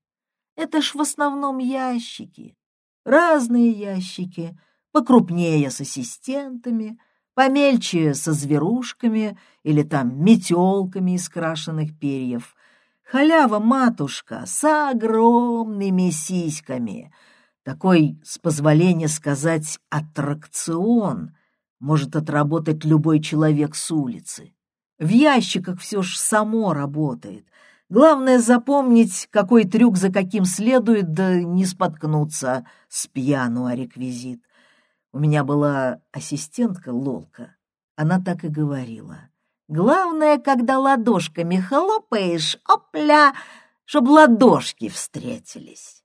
Это ж в основном ящики, разные ящики, покрупнее с ассистентами, помельче со зверушками или там метелками из крашеных перьев. Халява матушка с огромными сиськами. Такой, с позволения сказать, аттракцион может отработать любой человек с улицы. В ящиках все ж само работает. Главное запомнить, какой трюк за каким следует, да не споткнуться с пьяну о реквизит. У меня была ассистентка Лолка. Она так и говорила. Главное, когда ладошками хлопаешь, опля, чтоб ладошки встретились.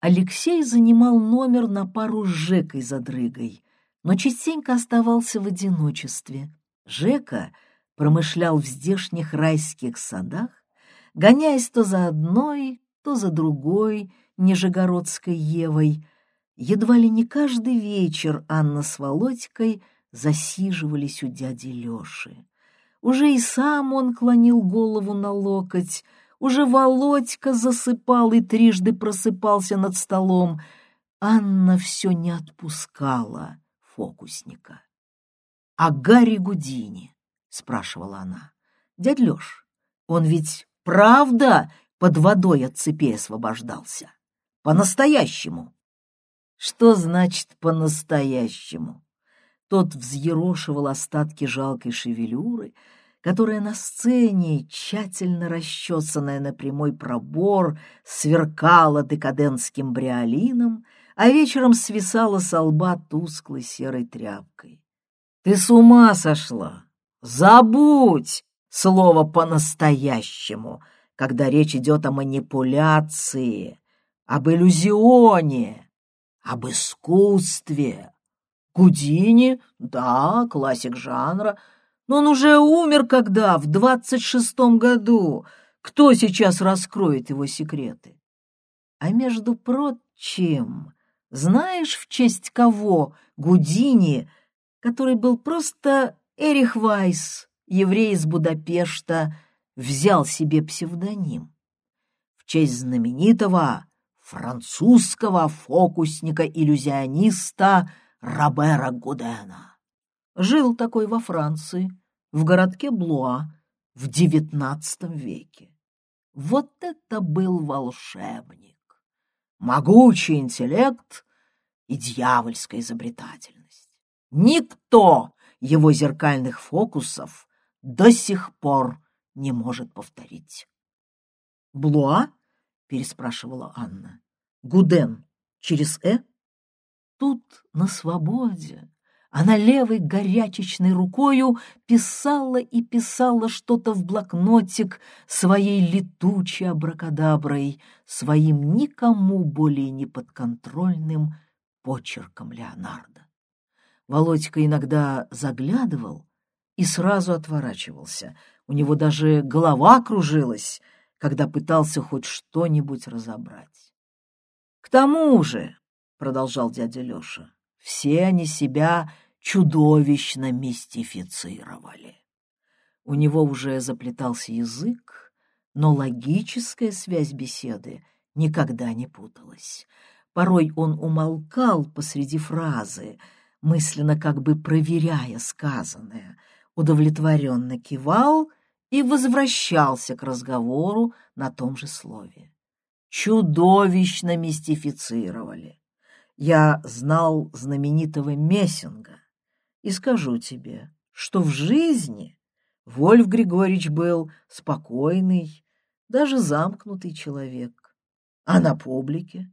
Алексей занимал номер на пару с Жекой Задрыгой, но частенько оставался в одиночестве. Жека промышлял в здешних райских садах, гоняясь то за одной, то за другой Нижегородской Евой — Едва ли не каждый вечер Анна с Володькой засиживались у дяди Леши. Уже и сам он клонил голову на локоть, уже Володька засыпал и трижды просыпался над столом. Анна все не отпускала фокусника. — А Гарри Гудини? — спрашивала она. — Дядь Леш, он ведь правда под водой от цепей освобождался? По-настоящему? — что значит по-настоящему? Тот взъерошивал остатки жалкой шевелюры, которая на сцене, тщательно расчесанная на прямой пробор, сверкала декадентским бриолином, а вечером свисала со лба тусклой серой тряпкой. «Ты с ума сошла! Забудь слово по-настоящему, когда речь идет о манипуляции, об иллюзионе, об искусстве. Гудини, да, классик жанра, но он уже умер когда, в двадцать шестом году. Кто сейчас раскроет его секреты? А между прочим, знаешь, в честь кого Гудини, который был просто Эрих Вайс, еврей из Будапешта, взял себе псевдоним? В честь знаменитого французского фокусника-иллюзиониста Робера Гудена. Жил такой во Франции, в городке Блуа, в девятнадцатом веке. Вот это был волшебник! Могучий интеллект и дьявольская изобретательность. Никто его зеркальных фокусов до сих пор не может повторить. «Блуа?» — переспрашивала Анна. «Гуден через «э»?» Тут, на свободе, она левой горячечной рукою писала и писала что-то в блокнотик своей летучей абракадаброй, своим никому более неподконтрольным почерком Леонардо. Володька иногда заглядывал и сразу отворачивался. У него даже голова кружилась, когда пытался хоть что-нибудь разобрать. К тому же, — продолжал дядя Леша. «Все они себя чудовищно мистифицировали. У него уже заплетался язык, но логическая связь беседы никогда не путалась. Порой он умолкал посреди фразы, мысленно как бы проверяя сказанное, удовлетворенно кивал и возвращался к разговору на том же слове. Чудовищно мистифицировали я знал знаменитого Мессинга и скажу тебе, что в жизни Вольф Григорьевич был спокойный, даже замкнутый человек, а на публике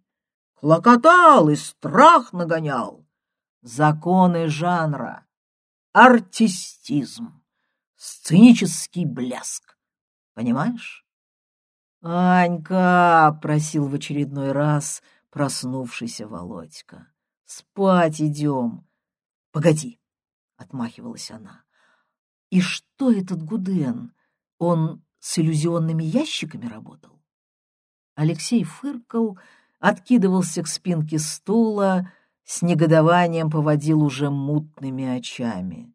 клокотал и страх нагонял. Законы жанра, артистизм, сценический блеск. Понимаешь? «Анька!» — просил в очередной раз — проснувшийся Володька. «Спать идем!» «Погоди!» — отмахивалась она. «И что этот Гуден? Он с иллюзионными ящиками работал?» Алексей фыркал, откидывался к спинке стула, с негодованием поводил уже мутными очами.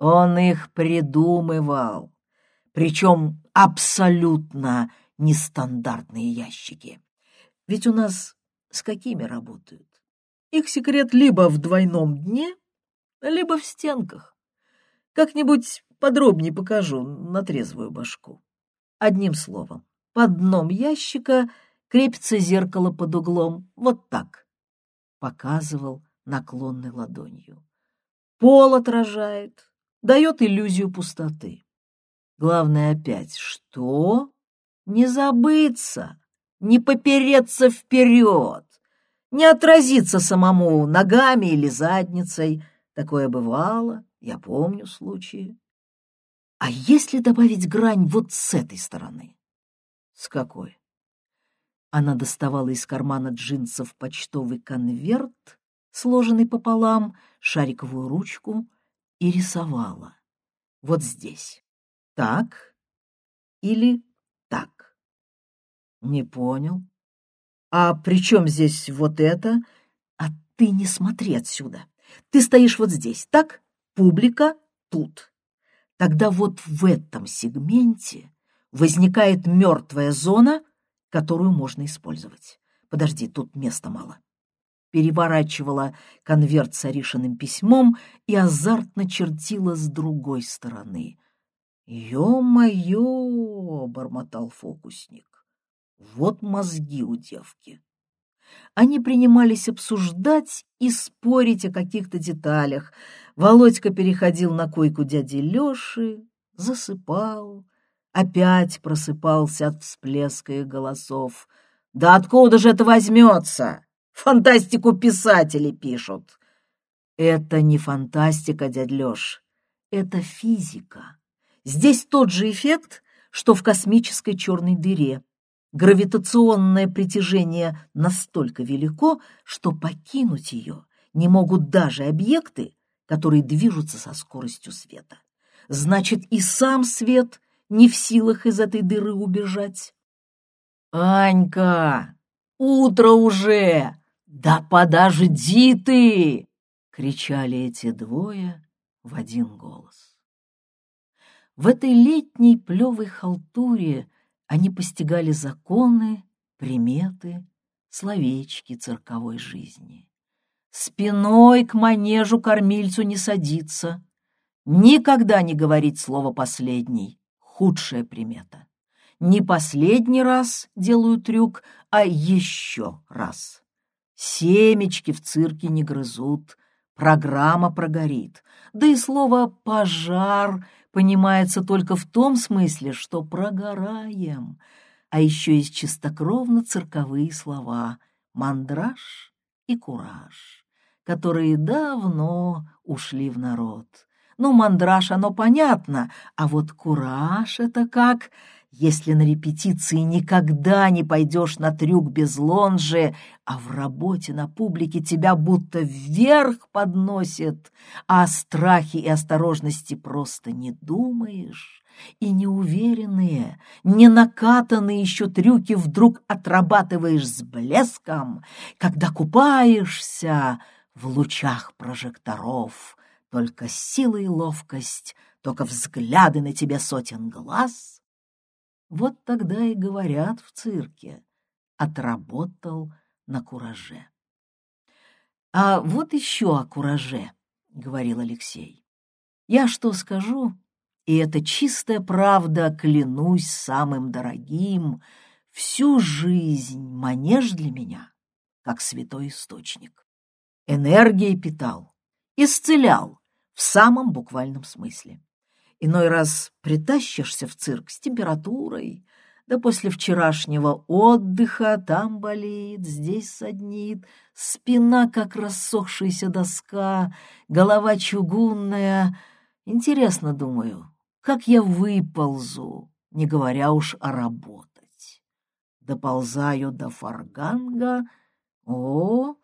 Он их придумывал, причем абсолютно нестандартные ящики. Ведь у нас с какими работают. Их секрет либо в двойном дне, либо в стенках. Как-нибудь подробнее покажу на трезвую башку. Одним словом, под дном ящика крепится зеркало под углом, вот так. Показывал наклонной ладонью. Пол отражает, дает иллюзию пустоты. Главное опять, что? Не забыться, не попереться вперед, не отразиться самому ногами или задницей. Такое бывало, я помню случаи. А если добавить грань вот с этой стороны? С какой? Она доставала из кармана джинсов почтовый конверт, сложенный пополам, шариковую ручку и рисовала. Вот здесь. Так или так. Не понял. А при чем здесь вот это? А ты не смотри отсюда. Ты стоишь вот здесь, так? Публика тут. Тогда вот в этом сегменте возникает мертвая зона, которую можно использовать. Подожди, тут места мало. Переворачивала конверт с Аришиным письмом и азартно чертила с другой стороны. «Ё-моё!» — бормотал фокусник. Вот мозги у девки. Они принимались обсуждать и спорить о каких-то деталях. Володька переходил на койку дяди Леши, засыпал, опять просыпался от всплеска их голосов. «Да откуда же это возьмется? Фантастику писатели пишут!» «Это не фантастика, дядь Леш, это физика. Здесь тот же эффект, что в космической черной дыре. Гравитационное притяжение настолько велико, что покинуть ее не могут даже объекты, которые движутся со скоростью света. Значит, и сам свет не в силах из этой дыры убежать. «Анька, утро уже! Да подожди ты!» — кричали эти двое в один голос. В этой летней плевой халтуре они постигали законы, приметы, словечки цирковой жизни. Спиной к манежу кормильцу не садиться, никогда не говорить слово «последний» — худшая примета. Не последний раз делаю трюк, а еще раз. Семечки в цирке не грызут, программа прогорит. Да и слово «пожар» понимается только в том смысле, что прогораем. А еще есть чистокровно цирковые слова «мандраж» и «кураж», которые давно ушли в народ. Ну, мандраж, оно понятно, а вот кураж — это как если на репетиции никогда не пойдешь на трюк без лонжи, а в работе на публике тебя будто вверх подносит, а о страхе и осторожности просто не думаешь, и неуверенные, не накатанные еще трюки вдруг отрабатываешь с блеском, когда купаешься в лучах прожекторов, только сила и ловкость, только взгляды на тебе сотен глаз — вот тогда и говорят в цирке «отработал на кураже». «А вот еще о кураже», — говорил Алексей. «Я что скажу, и это чистая правда, клянусь самым дорогим, всю жизнь манеж для меня, как святой источник. Энергией питал, исцелял в самом буквальном смысле. Иной раз притащишься в цирк с температурой, да после вчерашнего отдыха там болит, здесь саднит, спина, как рассохшаяся доска, голова чугунная. Интересно, думаю, как я выползу, не говоря уж о работать. Доползаю до фарганга. О,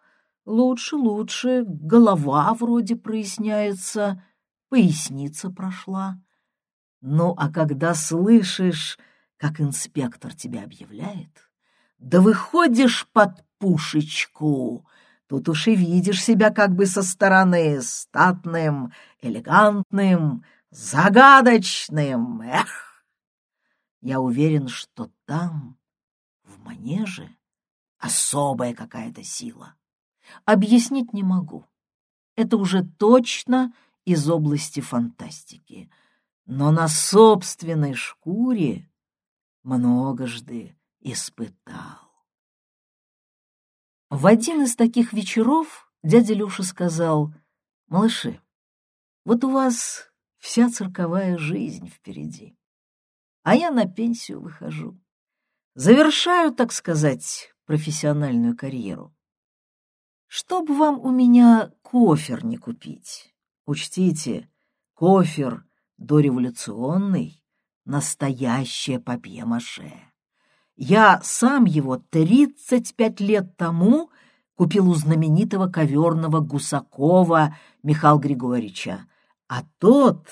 лучше, лучше, голова вроде проясняется, поясница прошла. Ну, а когда слышишь, как инспектор тебя объявляет, да выходишь под пушечку, тут уж и видишь себя как бы со стороны статным, элегантным, загадочным. Эх! Я уверен, что там, в манеже, особая какая-то сила. Объяснить не могу. Это уже точно из области фантастики — но на собственной шкуре многожды испытал. В один из таких вечеров дядя Леша сказал, «Малыши, вот у вас вся цирковая жизнь впереди, а я на пенсию выхожу. Завершаю, так сказать, профессиональную карьеру. Чтоб вам у меня кофер не купить, учтите, кофер дореволюционный, настоящее папье-маше. Я сам его 35 лет тому купил у знаменитого коверного Гусакова Михаила Григорьевича, а тот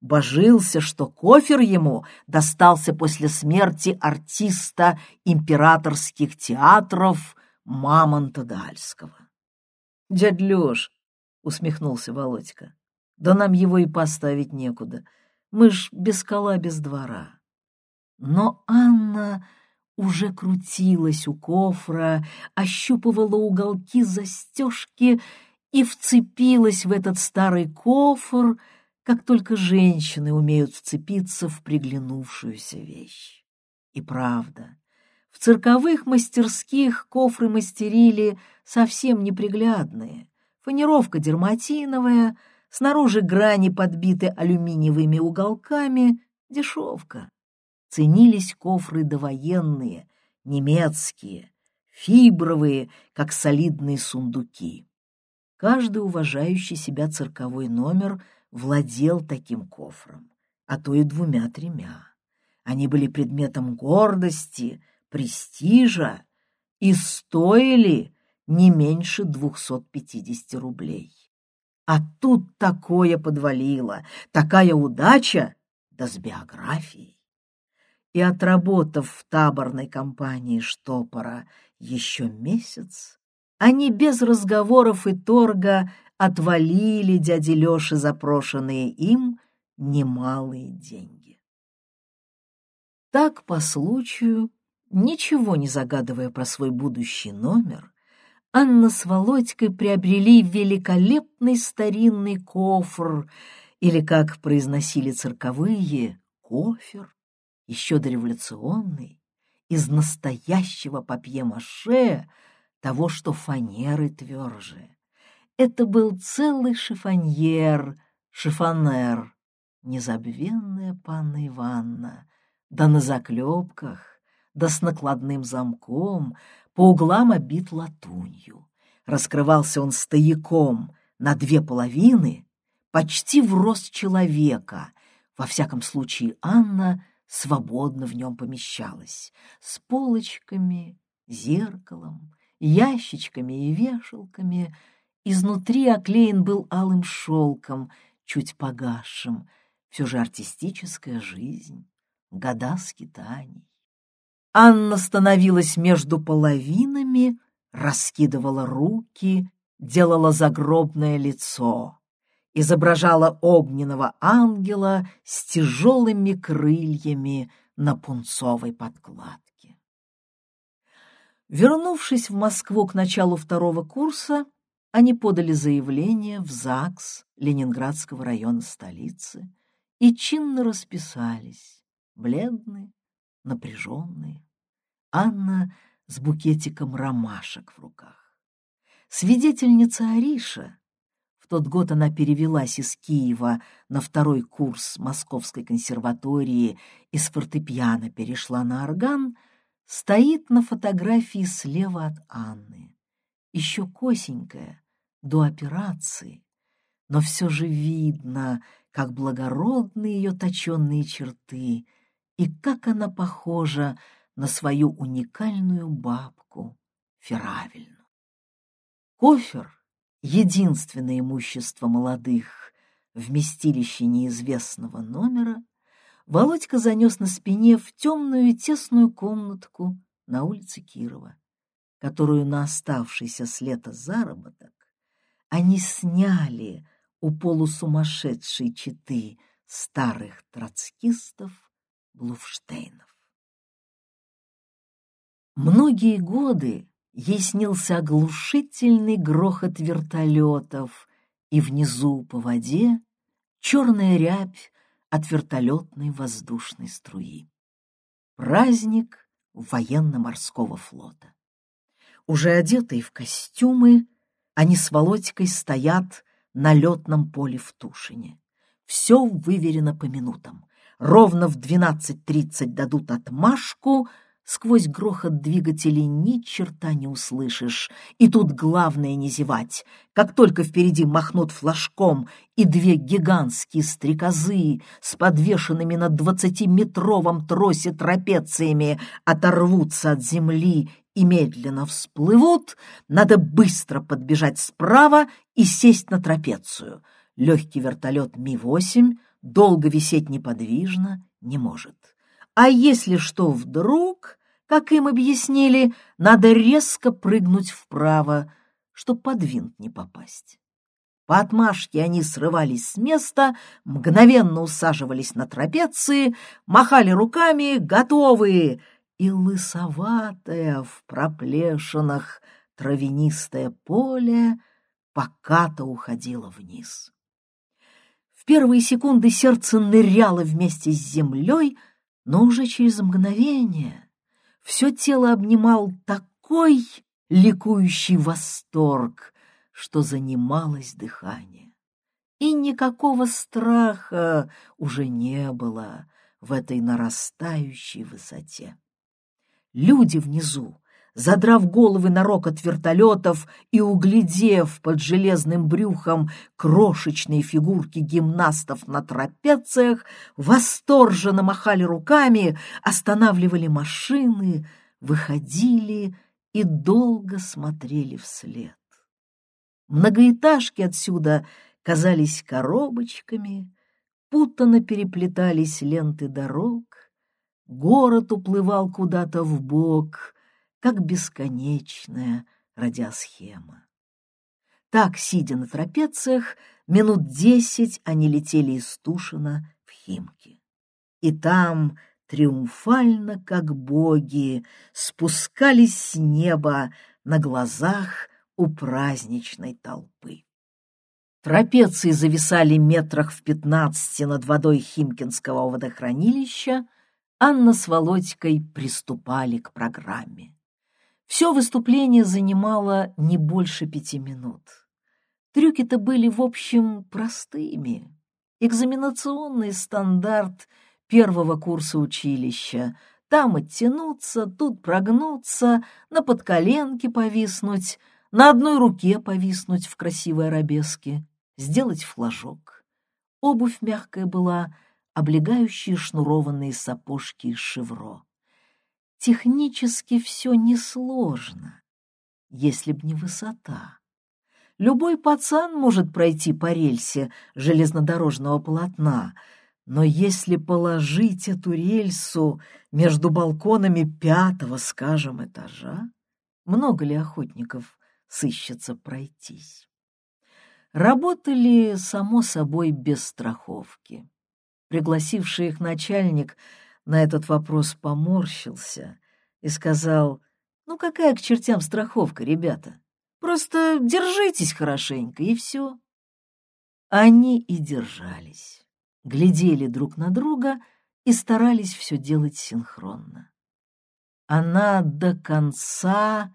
божился, что кофер ему достался после смерти артиста императорских театров Мамонта Дальского. — Дядь Леш, — усмехнулся Володька, да нам его и поставить некуда. Мы ж без кола, без двора. Но Анна уже крутилась у кофра, ощупывала уголки застежки и вцепилась в этот старый кофр, как только женщины умеют вцепиться в приглянувшуюся вещь. И правда, в цирковых мастерских кофры мастерили совсем неприглядные. Фанеровка дерматиновая — Снаружи грани подбиты алюминиевыми уголками, Дешевка. Ценились кофры довоенные, немецкие, фибровые, как солидные сундуки. Каждый уважающий себя цирковой номер владел таким кофром, а то и двумя-тремя. Они были предметом гордости, престижа и стоили не меньше 250 рублей. А тут такое подвалило, такая удача, да с биографией. И отработав в таборной компании штопора еще месяц, они без разговоров и торга отвалили дяде Леше запрошенные им немалые деньги. Так, по случаю, ничего не загадывая про свой будущий номер, Анна с Володькой приобрели великолепный старинный кофр, или, как произносили цирковые, кофер, еще дореволюционный, из настоящего папье-маше, того, что фанеры тверже. Это был целый шифоньер, шифонер, незабвенная панна Иванна, да на заклепках, да с накладным замком, по углам обит латунью. Раскрывался он стояком на две половины, почти в рост человека. Во всяком случае, Анна свободно в нем помещалась, с полочками, зеркалом, ящичками и вешалками. Изнутри оклеен был алым шелком, чуть погасшим, все же артистическая жизнь, года скитаний. Анна становилась между половинами, раскидывала руки, делала загробное лицо, изображала огненного ангела с тяжелыми крыльями на пунцовой подкладке. Вернувшись в Москву к началу второго курса, они подали заявление в ЗАГС Ленинградского района столицы и чинно расписались, бледные, напряженные. Анна с букетиком ромашек в руках. Свидетельница Ариша, в тот год она перевелась из Киева на второй курс Московской консерватории и с фортепиано перешла на орган, стоит на фотографии слева от Анны. Еще косенькая, до операции, но все же видно, как благородны ее точенные черты и как она похожа на свою уникальную бабку Феравельну. Кофер — единственное имущество молодых вместилище неизвестного номера, Володька занес на спине в темную тесную комнатку на улице Кирова, которую на оставшийся с лета заработок они сняли у полусумасшедшей четы старых троцкистов Блуфштейнов. Многие годы ей снился оглушительный грохот вертолетов, и внизу по воде черная рябь от вертолетной воздушной струи. Праздник военно-морского флота. Уже одетые в костюмы, они с Володькой стоят на летном поле в Тушине. Все выверено по минутам. Ровно в 12.30 дадут отмашку — Сквозь грохот двигателей ни черта не услышишь. И тут главное не зевать. Как только впереди махнут флажком, и две гигантские стрекозы с подвешенными на двадцатиметровом тросе трапециями оторвутся от земли и медленно всплывут, надо быстро подбежать справа и сесть на трапецию. Легкий вертолет Ми-8 долго висеть неподвижно не может. А если что вдруг, как им объяснили, надо резко прыгнуть вправо, чтоб под винт не попасть. По отмашке они срывались с места, мгновенно усаживались на трапеции, махали руками, готовые, и лысоватое в проплешинах травянистое поле пока-то уходило вниз. Первые секунды сердце ныряло вместе с землей — но уже через мгновение все тело обнимал такой ликующий восторг, что занималось дыхание. И никакого страха уже не было. в этой нарастающей высоте. Люди внизу, задрав головы на рокот вертолетов и углядев под железным брюхом крошечные фигурки гимнастов на трапециях, восторженно махали руками, останавливали машины, выходили и долго смотрели вслед. Многоэтажки отсюда казались коробочками, путанно переплетались ленты дорог, город уплывал куда-то в бок, как бесконечная радиосхема. Так, сидя на трапециях, минут десять они летели из Тушина в Химки. И там триумфально, как боги, спускались с неба на глазах у праздничной толпы. Трапеции зависали метрах в пятнадцати над водой Химкинского водохранилища, Анна с Володькой приступали к программе. Все выступление занимало не больше пяти минут. Трюки-то были, в общем, простыми. Экзаменационный стандарт первого курса училища. Там оттянуться, тут прогнуться, на подколенке повиснуть, на одной руке повиснуть в красивой арабеске, сделать флажок. Обувь мягкая была, облегающие шнурованные сапожки из шевро. Технически все несложно, если б не высота. Любой пацан может пройти по рельсе железнодорожного полотна, но если положить эту рельсу между балконами пятого, скажем, этажа, много ли охотников сыщется пройтись? Работали, само собой, без страховки. Пригласивший их начальник на этот вопрос поморщился и сказал, «Ну какая к чертям страховка, ребята? Просто держитесь хорошенько, и все». Они и держались, глядели друг на друга и старались все делать синхронно. Она до конца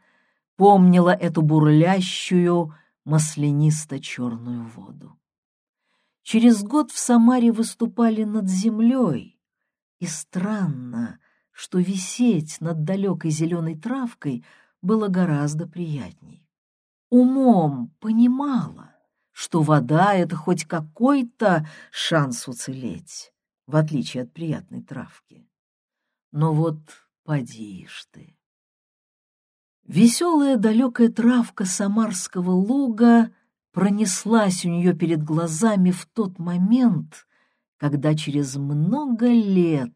помнила эту бурлящую маслянисто-черную воду. Через год в Самаре выступали над землей, и странно, что висеть над далекой зеленой травкой было гораздо приятней. Умом понимала, что вода — это хоть какой-то шанс уцелеть, в отличие от приятной травки. Но вот поди ж ты. Веселая далекая травка Самарского луга пронеслась у нее перед глазами в тот момент, когда через много лет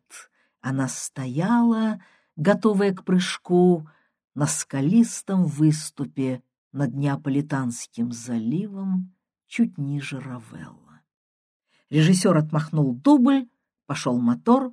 она стояла, готовая к прыжку, на скалистом выступе над Неаполитанским заливом чуть ниже Равелла. Режиссер отмахнул дубль, пошел мотор,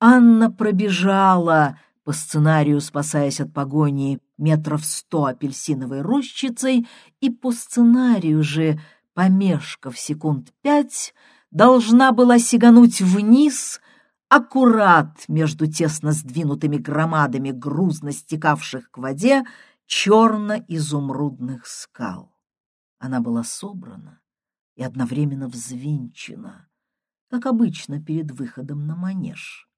Анна пробежала по сценарию, спасаясь от погони, метров сто апельсиновой рощицей, и по сценарию же, помешкав секунд пять, должна была сигануть вниз, аккурат между тесно сдвинутыми громадами грузно стекавших к воде черно-изумрудных скал. Она была собрана и одновременно взвинчена, как обычно перед выходом на манеж.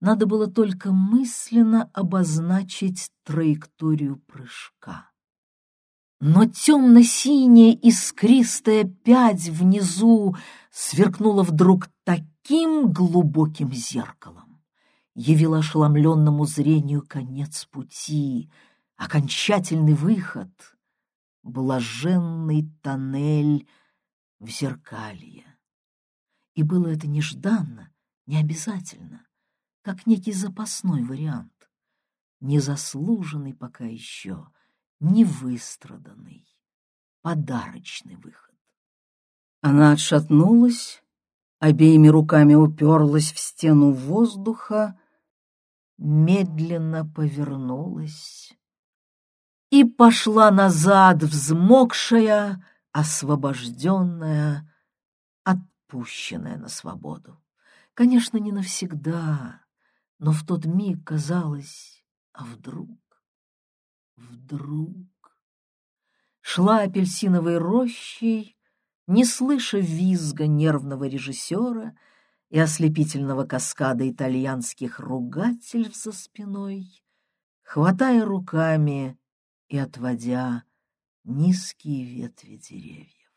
Надо было только мысленно обозначить траекторию прыжка. Но темно-синяя искристая пять внизу сверкнула вдруг таким глубоким зеркалом, явила ошеломленному зрению конец пути, окончательный выход, блаженный тоннель в зеркалье. И было это нежданно, необязательно как некий запасной вариант, незаслуженный пока еще, невыстраданный, подарочный выход. Она отшатнулась, обеими руками уперлась в стену воздуха, медленно повернулась и пошла назад, взмокшая, освобожденная, отпущенная на свободу. Конечно, не навсегда, но в тот миг казалось, а вдруг, вдруг... Шла апельсиновой рощей, не слыша визга нервного режиссера, и ослепительного каскада итальянских ругательств за спиной, хватая руками и отводя низкие ветви деревьев.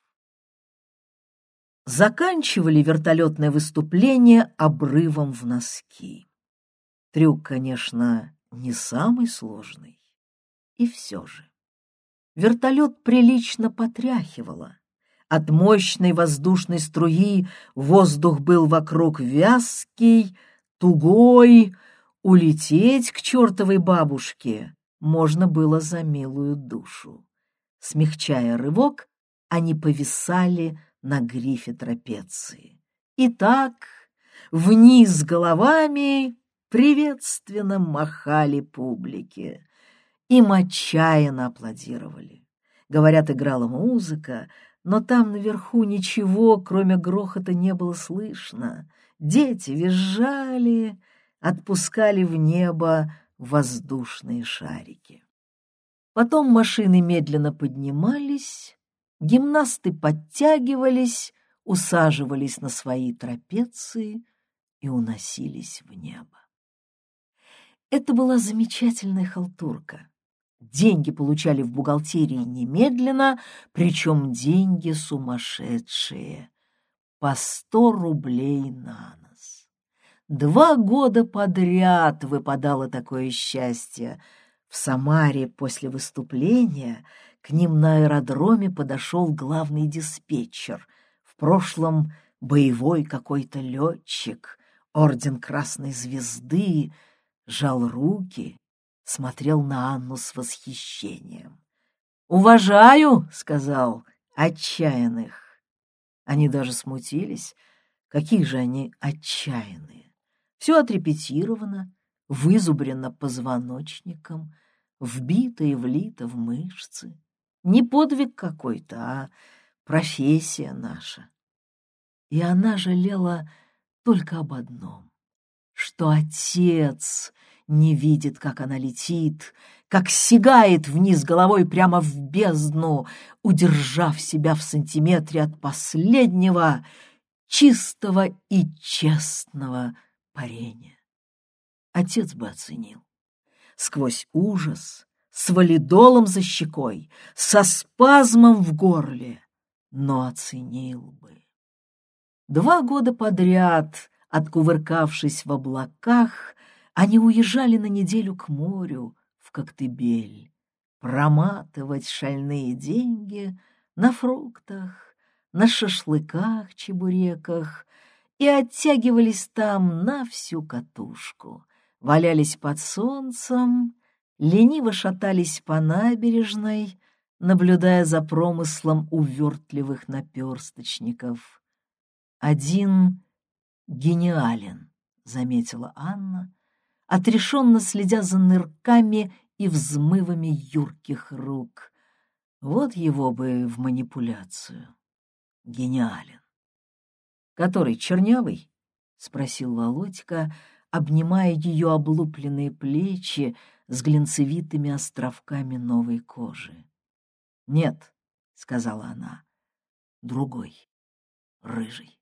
Заканчивали вертолетное выступление обрывом в носки. Трюк, конечно, не самый сложный, и все же. Вертолет прилично потряхивало. От мощной воздушной струи воздух был вокруг вязкий, тугой. Улететь к чертовой бабушке можно было за милую душу. Смягчая рывок, они повисали на грифе трапеции. И так, вниз головами, приветственно махали публике. Им отчаянно аплодировали. Говорят, играла музыка, но там наверху ничего, кроме грохота, не было слышно. Дети визжали, отпускали в небо воздушные шарики. Потом машины медленно поднимались, гимнасты подтягивались, усаживались на свои трапеции и уносились в небо. Это была замечательная халтурка. Деньги получали в бухгалтерии немедленно, причем деньги сумасшедшие. По сто рублей на нос. Два года подряд выпадало такое счастье. В Самаре после выступления к ним на аэродроме подошел главный диспетчер. В прошлом боевой какой-то летчик, орден Красной Звезды, жал руки смотрел на Анну с восхищением. «Уважаю», — сказал, — «отчаянных». Они даже смутились. Какие же они отчаянные. Все отрепетировано, вызубрено позвоночником, вбито и влито в мышцы. Не подвиг какой-то, а профессия наша. И она жалела только об одном, что отец не видит, как она летит, как сигает вниз головой прямо в бездну, удержав себя в сантиметре от последнего чистого и честного парения. Отец бы оценил. Сквозь ужас, с валидолом за щекой, со спазмом в горле, но оценил бы. Два года подряд, откувыркавшись в облаках, они уезжали на неделю к морю, в Коктебель, проматывать шальные деньги на фруктах, на шашлыках, чебуреках и оттягивались там на всю катушку, валялись под солнцем, лениво шатались по набережной, наблюдая за промыслом увертливых наперсточников. Один гениален, — заметила Анна, отрешенно следя за нырками и взмывами юрких рук. Вот его бы в манипуляцию. Гениален. «Который, чернявый?» — спросил Володька, обнимая ее облупленные плечи с глинцевитыми островками новой кожи. «Нет», — сказала она, — «другой, рыжий».